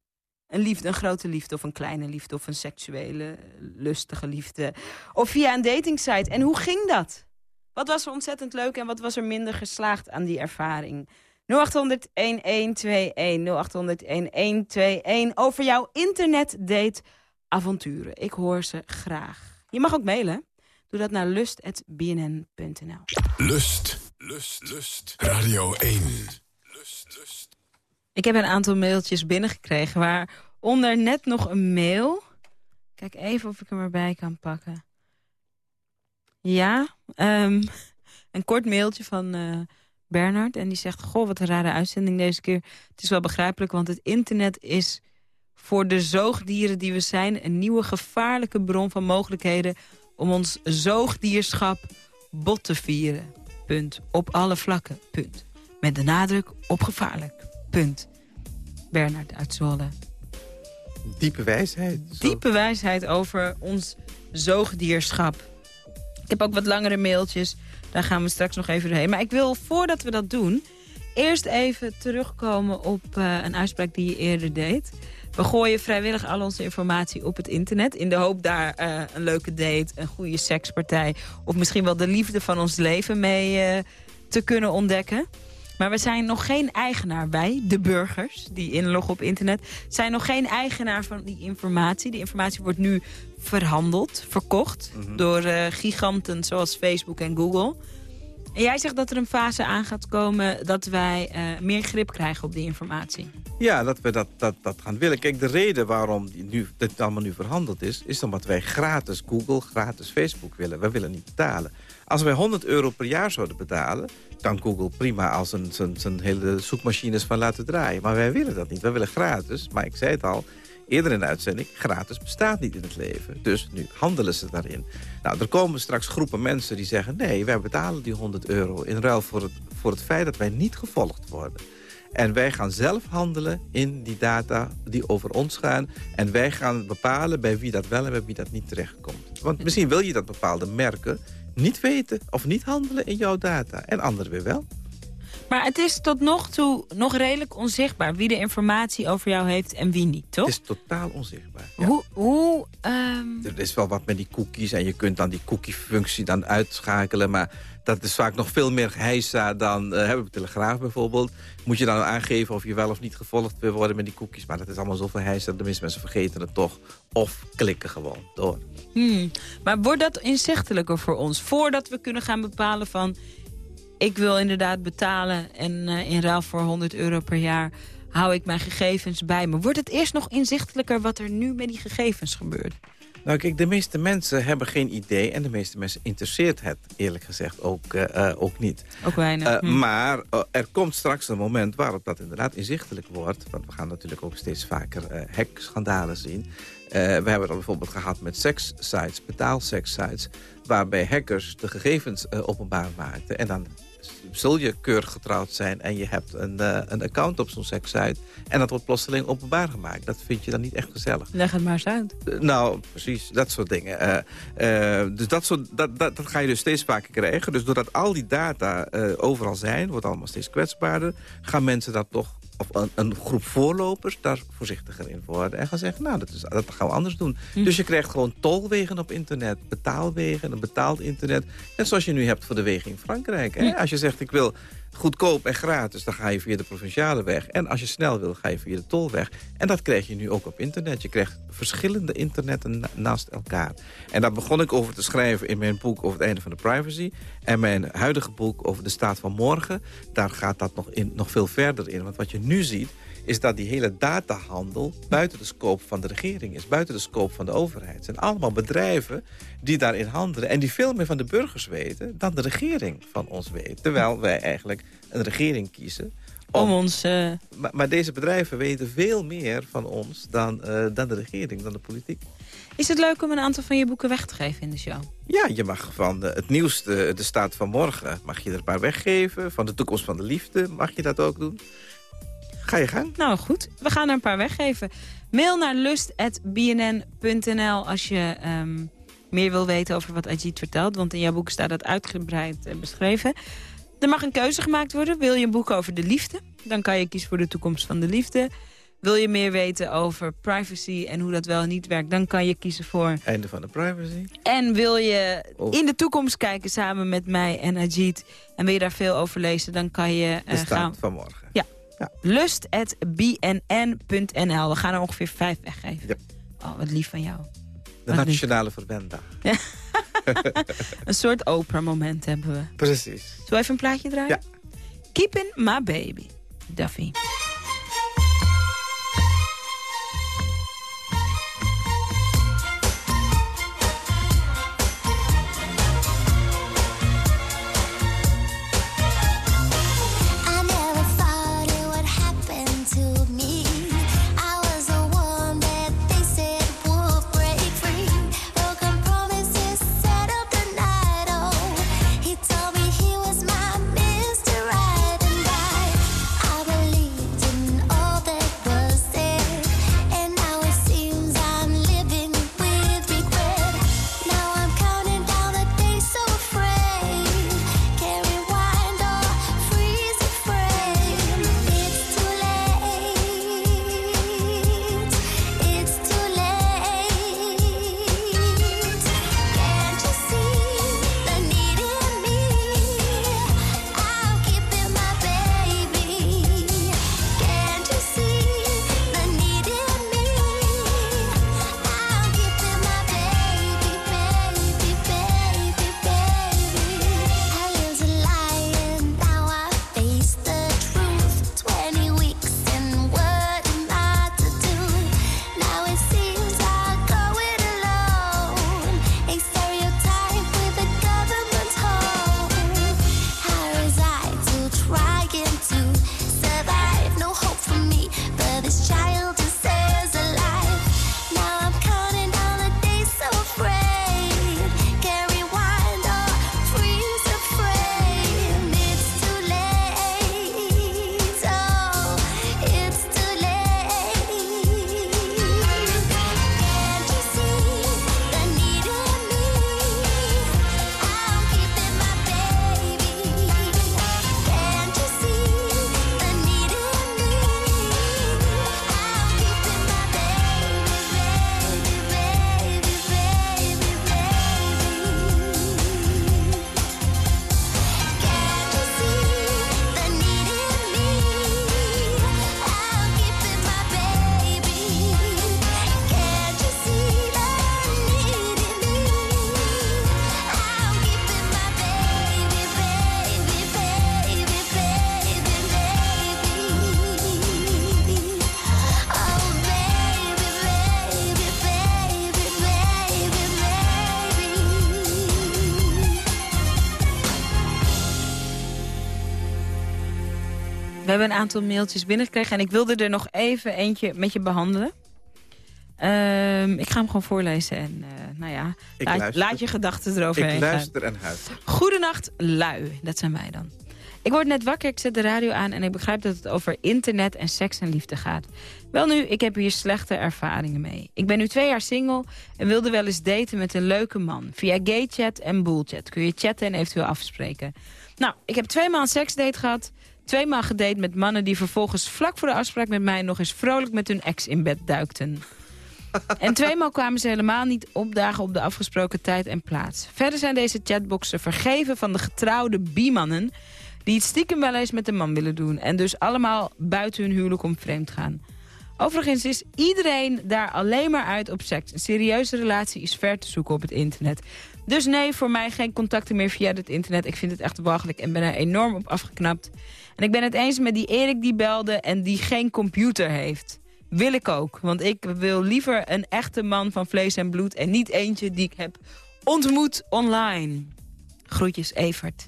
Een liefde, een grote liefde of een kleine liefde of een seksuele, lustige liefde. Of via een datingsite. En hoe ging dat? Wat was er ontzettend leuk en wat was er minder geslaagd aan die ervaring? 0800 1121 0800 1121 over jouw internetdate avonturen. Ik hoor ze graag. Je mag ook mailen. Doe dat naar lust.bnn.nl. Lust, lust, lust. Radio 1. Ik heb een aantal mailtjes binnengekregen waaronder net nog een mail. Kijk even of ik hem erbij kan pakken. Ja, ehm, een kort mailtje van eh, Bernard. En die zegt, goh, wat een rare uitzending deze keer. Het is wel begrijpelijk, want het internet is voor de zoogdieren die we zijn... een nieuwe gevaarlijke bron van mogelijkheden... om ons zoogdierschap bot te vieren. Punt. Op alle vlakken. Punt. Met de nadruk op gevaarlijk. Punt. Bernard uit Zwolle. Diepe wijsheid. Zo. Diepe wijsheid over ons zoogdierschap. Ik heb ook wat langere mailtjes. Daar gaan we straks nog even doorheen. Maar ik wil, voordat we dat doen... eerst even terugkomen op eh, een uitspraak die je eerder deed. We gooien vrijwillig al onze informatie op het internet... in de hoop daar eh, een leuke date, een goede sekspartij... of misschien wel de liefde van ons leven mee eh, te kunnen ontdekken. Maar we zijn nog geen eigenaar bij, de burgers die inloggen op internet... zijn nog geen eigenaar van die informatie. Die informatie wordt nu verhandeld, verkocht... Mhm. door eh, giganten zoals Facebook en Google. En jij zegt dat er een fase aan gaat komen... dat wij eh, meer grip krijgen op die informatie. Ja, dat we dat, dat, dat gaan willen. Kijk, de reden waarom nu, dit allemaal nu verhandeld is... is omdat wij gratis Google, gratis Facebook willen. Wij willen niet betalen. Als wij 100 euro per jaar zouden betalen... kan Google prima als een, zijn, zijn hele zoekmachines van laten draaien. Maar wij willen dat niet. Wij willen gratis. Maar ik zei het al, eerder in de uitzending... gratis bestaat niet in het leven. Dus nu handelen ze daarin. Nou, er komen straks groepen mensen die zeggen... nee, wij betalen die 100 euro in ruil voor het, voor het feit dat wij niet gevolgd worden. En wij gaan zelf handelen in die data die over ons gaan. En wij gaan bepalen bij wie dat wel en bij wie dat niet terechtkomt. Want misschien wil je dat bepaalde merken niet weten of niet handelen in jouw data. En anderen weer wel. Maar het is tot nog toe nog redelijk onzichtbaar... wie de informatie over jou heeft en wie niet, toch? Het is totaal onzichtbaar. Hoe... hoe ehm, Er is wel wat met die cookies en je kunt dan die cookie-functie dan uitschakelen. Maar dat is vaak nog veel meer geheisa dan... eh hebben we Telegraaf bijvoorbeeld. Moet je dan aangeven of je wel of niet gevolgd wil worden met die cookies. Maar dat is allemaal zoveel heisa. De meeste mensen vergeten het toch. Of klikken gewoon door. Hmm. Maar wordt dat inzichtelijker voor ons? Voordat we kunnen gaan bepalen van... ik wil inderdaad betalen en eh, in ruil voor 100 euro per jaar... hou ik mijn gegevens bij me. Wordt het eerst nog inzichtelijker wat er nu met die gegevens gebeurt? Nou kijk, de meeste mensen hebben geen idee... en de meeste mensen interesseert het eerlijk gezegd ook, eh, eh, ook niet. Ook weinig. Hm. Maar er komt straks een moment waarop dat inderdaad inzichtelijk wordt. Want we gaan natuurlijk ook steeds vaker hackschandalen zien. We hebben dat bijvoorbeeld gehad met sekssites, betaalsekssites... waarbij hackers de gegevens eh, openbaar maakten. En dan zul je keurig getrouwd zijn en je hebt een, eh, een account op zo'n sekssite... en dat wordt plotseling openbaar gemaakt. Dat vind je dan niet echt gezellig. Leg het maar eens uit. Eh, Nou, precies, dat soort dingen. Dus dat, soort, dat, dat, dat ga je dus steeds vaker krijgen. Dus doordat al die data overal zijn, wordt allemaal steeds kwetsbaarder... gaan mensen dat toch, of een, een groep voorlopers, daar voorzichtiger in worden. En gaan zeggen, nou, dat, is, dat gaan we anders doen. Dus je krijgt gewoon tolwegen op internet, betaalwegen, een betaald internet. Net zoals je nu hebt voor de wegen in Frankrijk. Hè? Als je zegt, ik wil goedkoop en gratis, dan ga je via de provinciale weg. En als je snel wil, ga je via de tolweg. En dat krijg je nu ook op internet. Je krijgt verschillende internetten na- naast elkaar. En daar begon ik over te schrijven in mijn boek over het einde van de privacy. En mijn huidige boek over de staat van morgen. Daar gaat dat nog, in, nog veel verder in. Want wat je nu ziet, is dat die hele datahandel buiten de scope van de regering is. Buiten de scope van de overheid. Het zijn allemaal bedrijven die daarin handelen. En die veel meer van de burgers weten dan de regering van ons weet. Terwijl wij eigenlijk een regering kiezen. Om ons... eh, Maar, maar deze bedrijven weten veel meer van ons dan, eh, dan de regering, dan de politiek. Is het leuk om een aantal van je boeken weg te geven in de show? Ja, je mag van eh, het nieuwste, de staat van morgen, mag je er een paar weggeven. Van de toekomst van de liefde mag je dat ook doen. Ga je. Nou goed, we gaan er een paar weggeven. Mail naar lust.bnn.nl als je ehm, meer wil weten over wat Ajit vertelt. Want in jouw boek staat dat uitgebreid eh, beschreven. Er mag een keuze gemaakt worden. Wil je een boek over de liefde? Dan kan je kiezen voor de toekomst van de liefde. Wil je meer weten over privacy en hoe dat wel en niet werkt... dan kan je kiezen voor... Einde van de privacy. En wil je Oh. in de toekomst kijken samen met mij en Ajit... en wil je daar veel over lezen, dan kan je De eh, staat gaan... van morgen. Ja, lust.bnn.nl. We gaan er ongeveer vijf weggeven. Ja. Oh, wat lief van jou. De Wat Nationale Verwendag. Een soort Oprah-moment hebben we. Precies. Zullen we even een plaatje draaien? Ja. Keeping my baby. Duffy. Hebben een aantal mailtjes binnengekregen en ik wilde er nog even eentje met je behandelen. Ehm, ik ga hem gewoon voorlezen en eh, nou ja, laat, je gedachten eroverheen Ik gaan. luister en huis. Goedenacht, lui. Dat zijn wij dan. Ik word net wakker, ik zet de radio aan en ik begrijp dat het over internet en seks en liefde gaat. Wel nu, ik heb hier slechte ervaringen mee. Ik ben nu twee jaar single en wilde wel eens daten met een leuke man. Via gaychat en bullchat kun je chatten en eventueel afspreken. Nou, ik heb twee maal een seksdate gehad. Twee maal gedate met mannen die vervolgens vlak voor de afspraak met mij nog eens vrolijk met hun ex in bed duikten. En tweemaal kwamen ze helemaal niet opdagen op de afgesproken tijd en plaats. Verder zijn deze chatboxen vergeven van de getrouwde biemannen... die het stiekem wel eens met een man willen doen... en dus allemaal buiten hun huwelijk om vreemd gaan. Overigens is iedereen daar alleen maar uit op seks. Een serieuze relatie is ver te zoeken op het internet. Dus nee, voor mij geen contacten meer via het internet. Ik vind het echt walgelijk en ben er enorm op afgeknapt. En ik ben het eens met die Erik die belde en die geen computer heeft. Wil ik ook, want ik wil liever een echte man van vlees en bloed... en niet eentje die ik heb ontmoet online. Groetjes, Evert.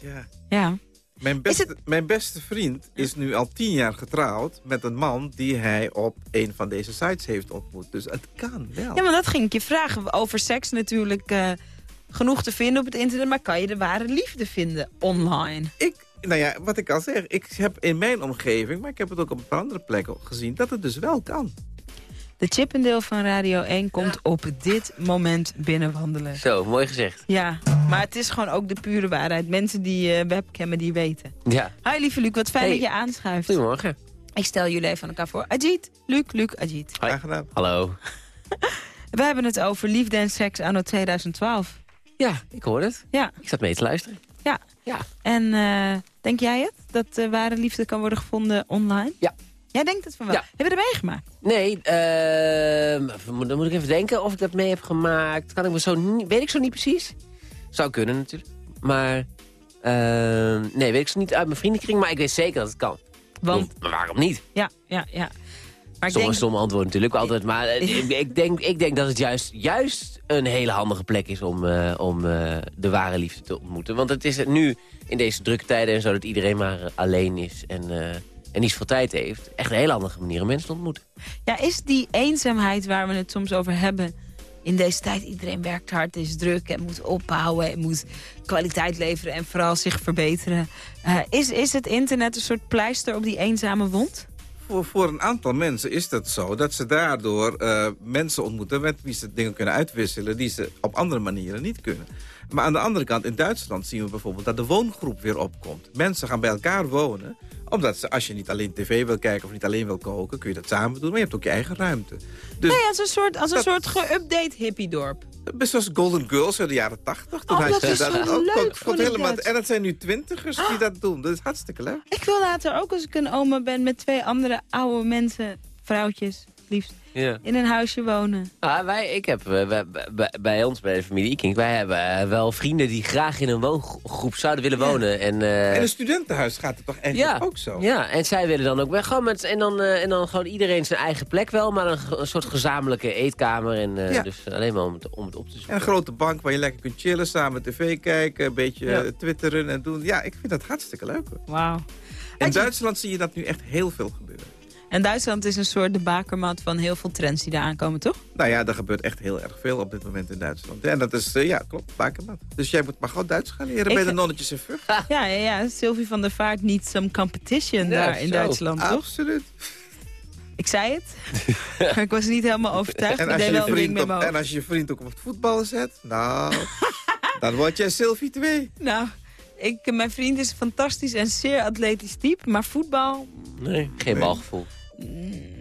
Ja. Ja. Mijn beste, mijn beste vriend is nu al tien jaar getrouwd met een man die hij op een van deze sites heeft ontmoet. Dus het kan wel. Ja, maar dat ging ik je vragen. Over seks natuurlijk eh, genoeg te vinden op het internet... maar kan je de ware liefde vinden online? Ik, nou ja, wat ik al zeg, ik heb in mijn omgeving, maar ik heb het ook op een paar andere plekken gezien, dat het dus wel kan. De Chippendale van Radio 1 komt op dit moment binnenwandelen. Zo, mooi gezegd. Ja, maar het is gewoon ook de pure waarheid. Mensen die eh webcammen, die weten. Ja. Hi lieve Luc, wat fijn Hey. dat je aanschuift. Goedemorgen. Ik stel jullie even aan elkaar voor. Ajit, Luc, Luc, Ajit. Graag gedaan. Hallo. We hebben het over liefde en seks anno 2012. Ja, ik hoor het. Ja. Ik zat mee te luisteren. Ja. Ja. En eh, denk jij het? Dat de ware liefde kan worden gevonden online? Ja. Jij denkt het van wel? Ja. Heb je er meegemaakt? Nee, moet- dan moet ik even denken of ik dat mee heb gemaakt. Kan ik me zo weet ik zo niet precies. Zou kunnen natuurlijk. Maar ehm, nee, weet ik zo niet uit mijn vriendenkring. Maar ik weet zeker dat het kan. Want? Maar waarom niet? Ja, ja, ja. Maar Sommige denk, stomme antwoorden natuurlijk altijd. Maar eh, ik, ik, denk, ik denk dat het juist, juist een hele handige plek is om, eh, om eh, de ware liefde te ontmoeten. Want het is nu in deze drukke tijden en zo dat iedereen maar alleen is en, en niet zoveel tijd heeft. Echt een hele handige manier om mensen te ontmoeten. ja, is die eenzaamheid waar we het soms over hebben... in deze tijd, iedereen werkt hard, is druk en moet opbouwen... en moet kwaliteit leveren en vooral zich verbeteren. Is, is het internet een soort pleister op die eenzame wond? Voor, een aantal mensen is dat zo, dat ze daardoor eh, mensen ontmoeten... met wie ze dingen kunnen uitwisselen die ze op andere manieren niet kunnen. Maar aan de andere kant, in Duitsland zien we bijvoorbeeld dat de woongroep weer opkomt. Mensen gaan bij elkaar wonen, omdat ze, als je niet alleen tv wil kijken of niet alleen wil koken... kun je dat samen doen, maar je hebt ook je eigen ruimte. Dus nee, als een soort, als een dat- soort geüpdate hippiedorp. Best zoals Golden Girls uit de jaren tachtig. Toen Oh, dat is zo ook- leuk, komt ik helemaal, dat. En dat zijn nu twintigers die dat doen. Dat is hartstikke leuk. Ik wil later ook als ik een oma ben met twee andere oude mensen, vrouwtjes, liefst, Ja. in een huisje wonen. Ah, wij, ik heb, eh, bij, ons, bij de familie Ikink, wij hebben eh, wel vrienden die graag in een woongroep zouden willen wonen. En, eh, In een studentenhuis gaat het toch eigenlijk ja, ook zo? Ja, en zij willen dan ook weg. Gewoon met, en, dan, eh, en dan gewoon iedereen zijn eigen plek wel, maar een, soort gezamenlijke eetkamer. En, eh, Ja. Dus alleen maar om het, om het op te zoeken. En een grote bank waar je lekker kunt chillen, samen tv kijken, een beetje Ja. twitteren en doen. Ja, ik vind dat hartstikke leuk. hoor. Wauw. In Duitsland zie je dat nu echt heel veel gebeuren. En Duitsland is een soort de bakermat van heel veel trends die daar aankomen, toch? Nou ja, er gebeurt echt heel erg veel op dit moment in Duitsland. En dat is, eh, ja, klopt, bakermat. Dus jij moet maar gewoon Duits gaan leren Ik- bij de nonnetjes in Vught. Ja, ja, ja. Sylvie van der Vaart niet some competition Ja, daar in zo. Duitsland, toch? Absoluut. Ik zei het, maar ik was niet helemaal overtuigd. En Ik als, je deed je wel een ring vriend op, en als je je vriend ook op het voetballen zet, nou, dan word jij Sylvie 2. Nou, ik, mijn vriend is een fantastisch en zeer atletisch type, maar voetbal Nee, geen balgevoel.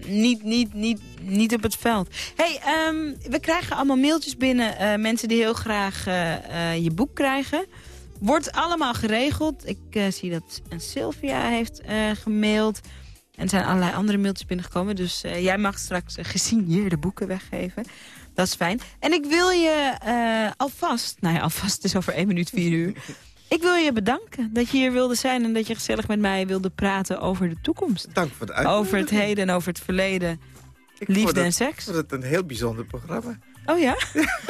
Niet, niet, niet, niet op het veld. hey, ehm, we krijgen allemaal mailtjes binnen. eh, mensen die heel graag eh, eh, je boek krijgen. Wordt allemaal geregeld. Ik zie dat Sylvia heeft gemaild. En er zijn allerlei andere mailtjes binnengekomen. Dus jij mag straks gesigneerde boeken weggeven. Dat is fijn. En ik wil je alvast... Nou ja, alvast het is over 1 minuut 4 uur. Ik wil je bedanken dat je hier wilde zijn... en dat je gezellig met mij wilde praten over de toekomst. Dank voor de uitnodiging. Over het heden en over het verleden. Ik Liefde het- en Ik seks. vond het een heel bijzonder programma. Oh ja?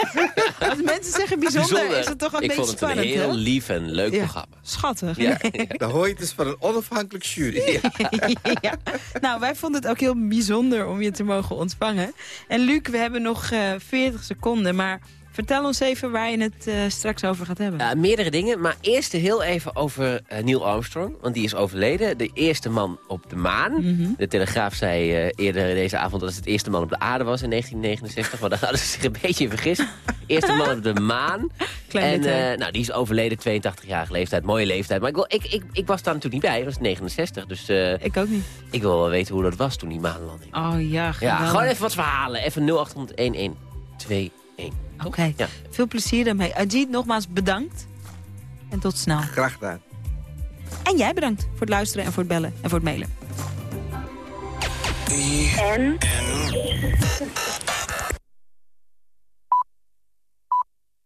Als mensen zeggen bijzonder, Bijzonder. is het toch een ik beetje vond het een spannend, heel lief en leuk Ja. programma. Schattig. Ja, Dan hoor je het dus van een onafhankelijk jury. ja. Nou, wij vonden het ook heel bijzonder om je te mogen ontvangen. En Luc, we hebben nog eh 40 seconden, maar vertel ons even waar je het eh, straks over gaat hebben. Meerdere dingen, maar eerst heel even over eh, Neil Armstrong. Want die is overleden. De eerste man op de maan. Mhm. De Telegraaf zei eh, eerder deze avond dat het het eerste man op de aarde was in 1969. Maar daar hadden ze zich een beetje vergist. Eerste man op de maan. Klein en nou, die is overleden, 82-jarige leeftijd. Mooie leeftijd. Maar ik, wil, ik, ik, ik was daar natuurlijk niet bij. Ik was 69, dus Ik ook niet. ik wil wel weten hoe dat was toen die maanlanding. Oh ja, Ja, gewoon even wat verhalen. Even 0800 1121. Oké, Ja. veel plezier daarmee. Ajit, nogmaals bedankt. En tot snel. Graag gedaan. En jij bedankt voor het luisteren en voor het bellen en voor het mailen. En?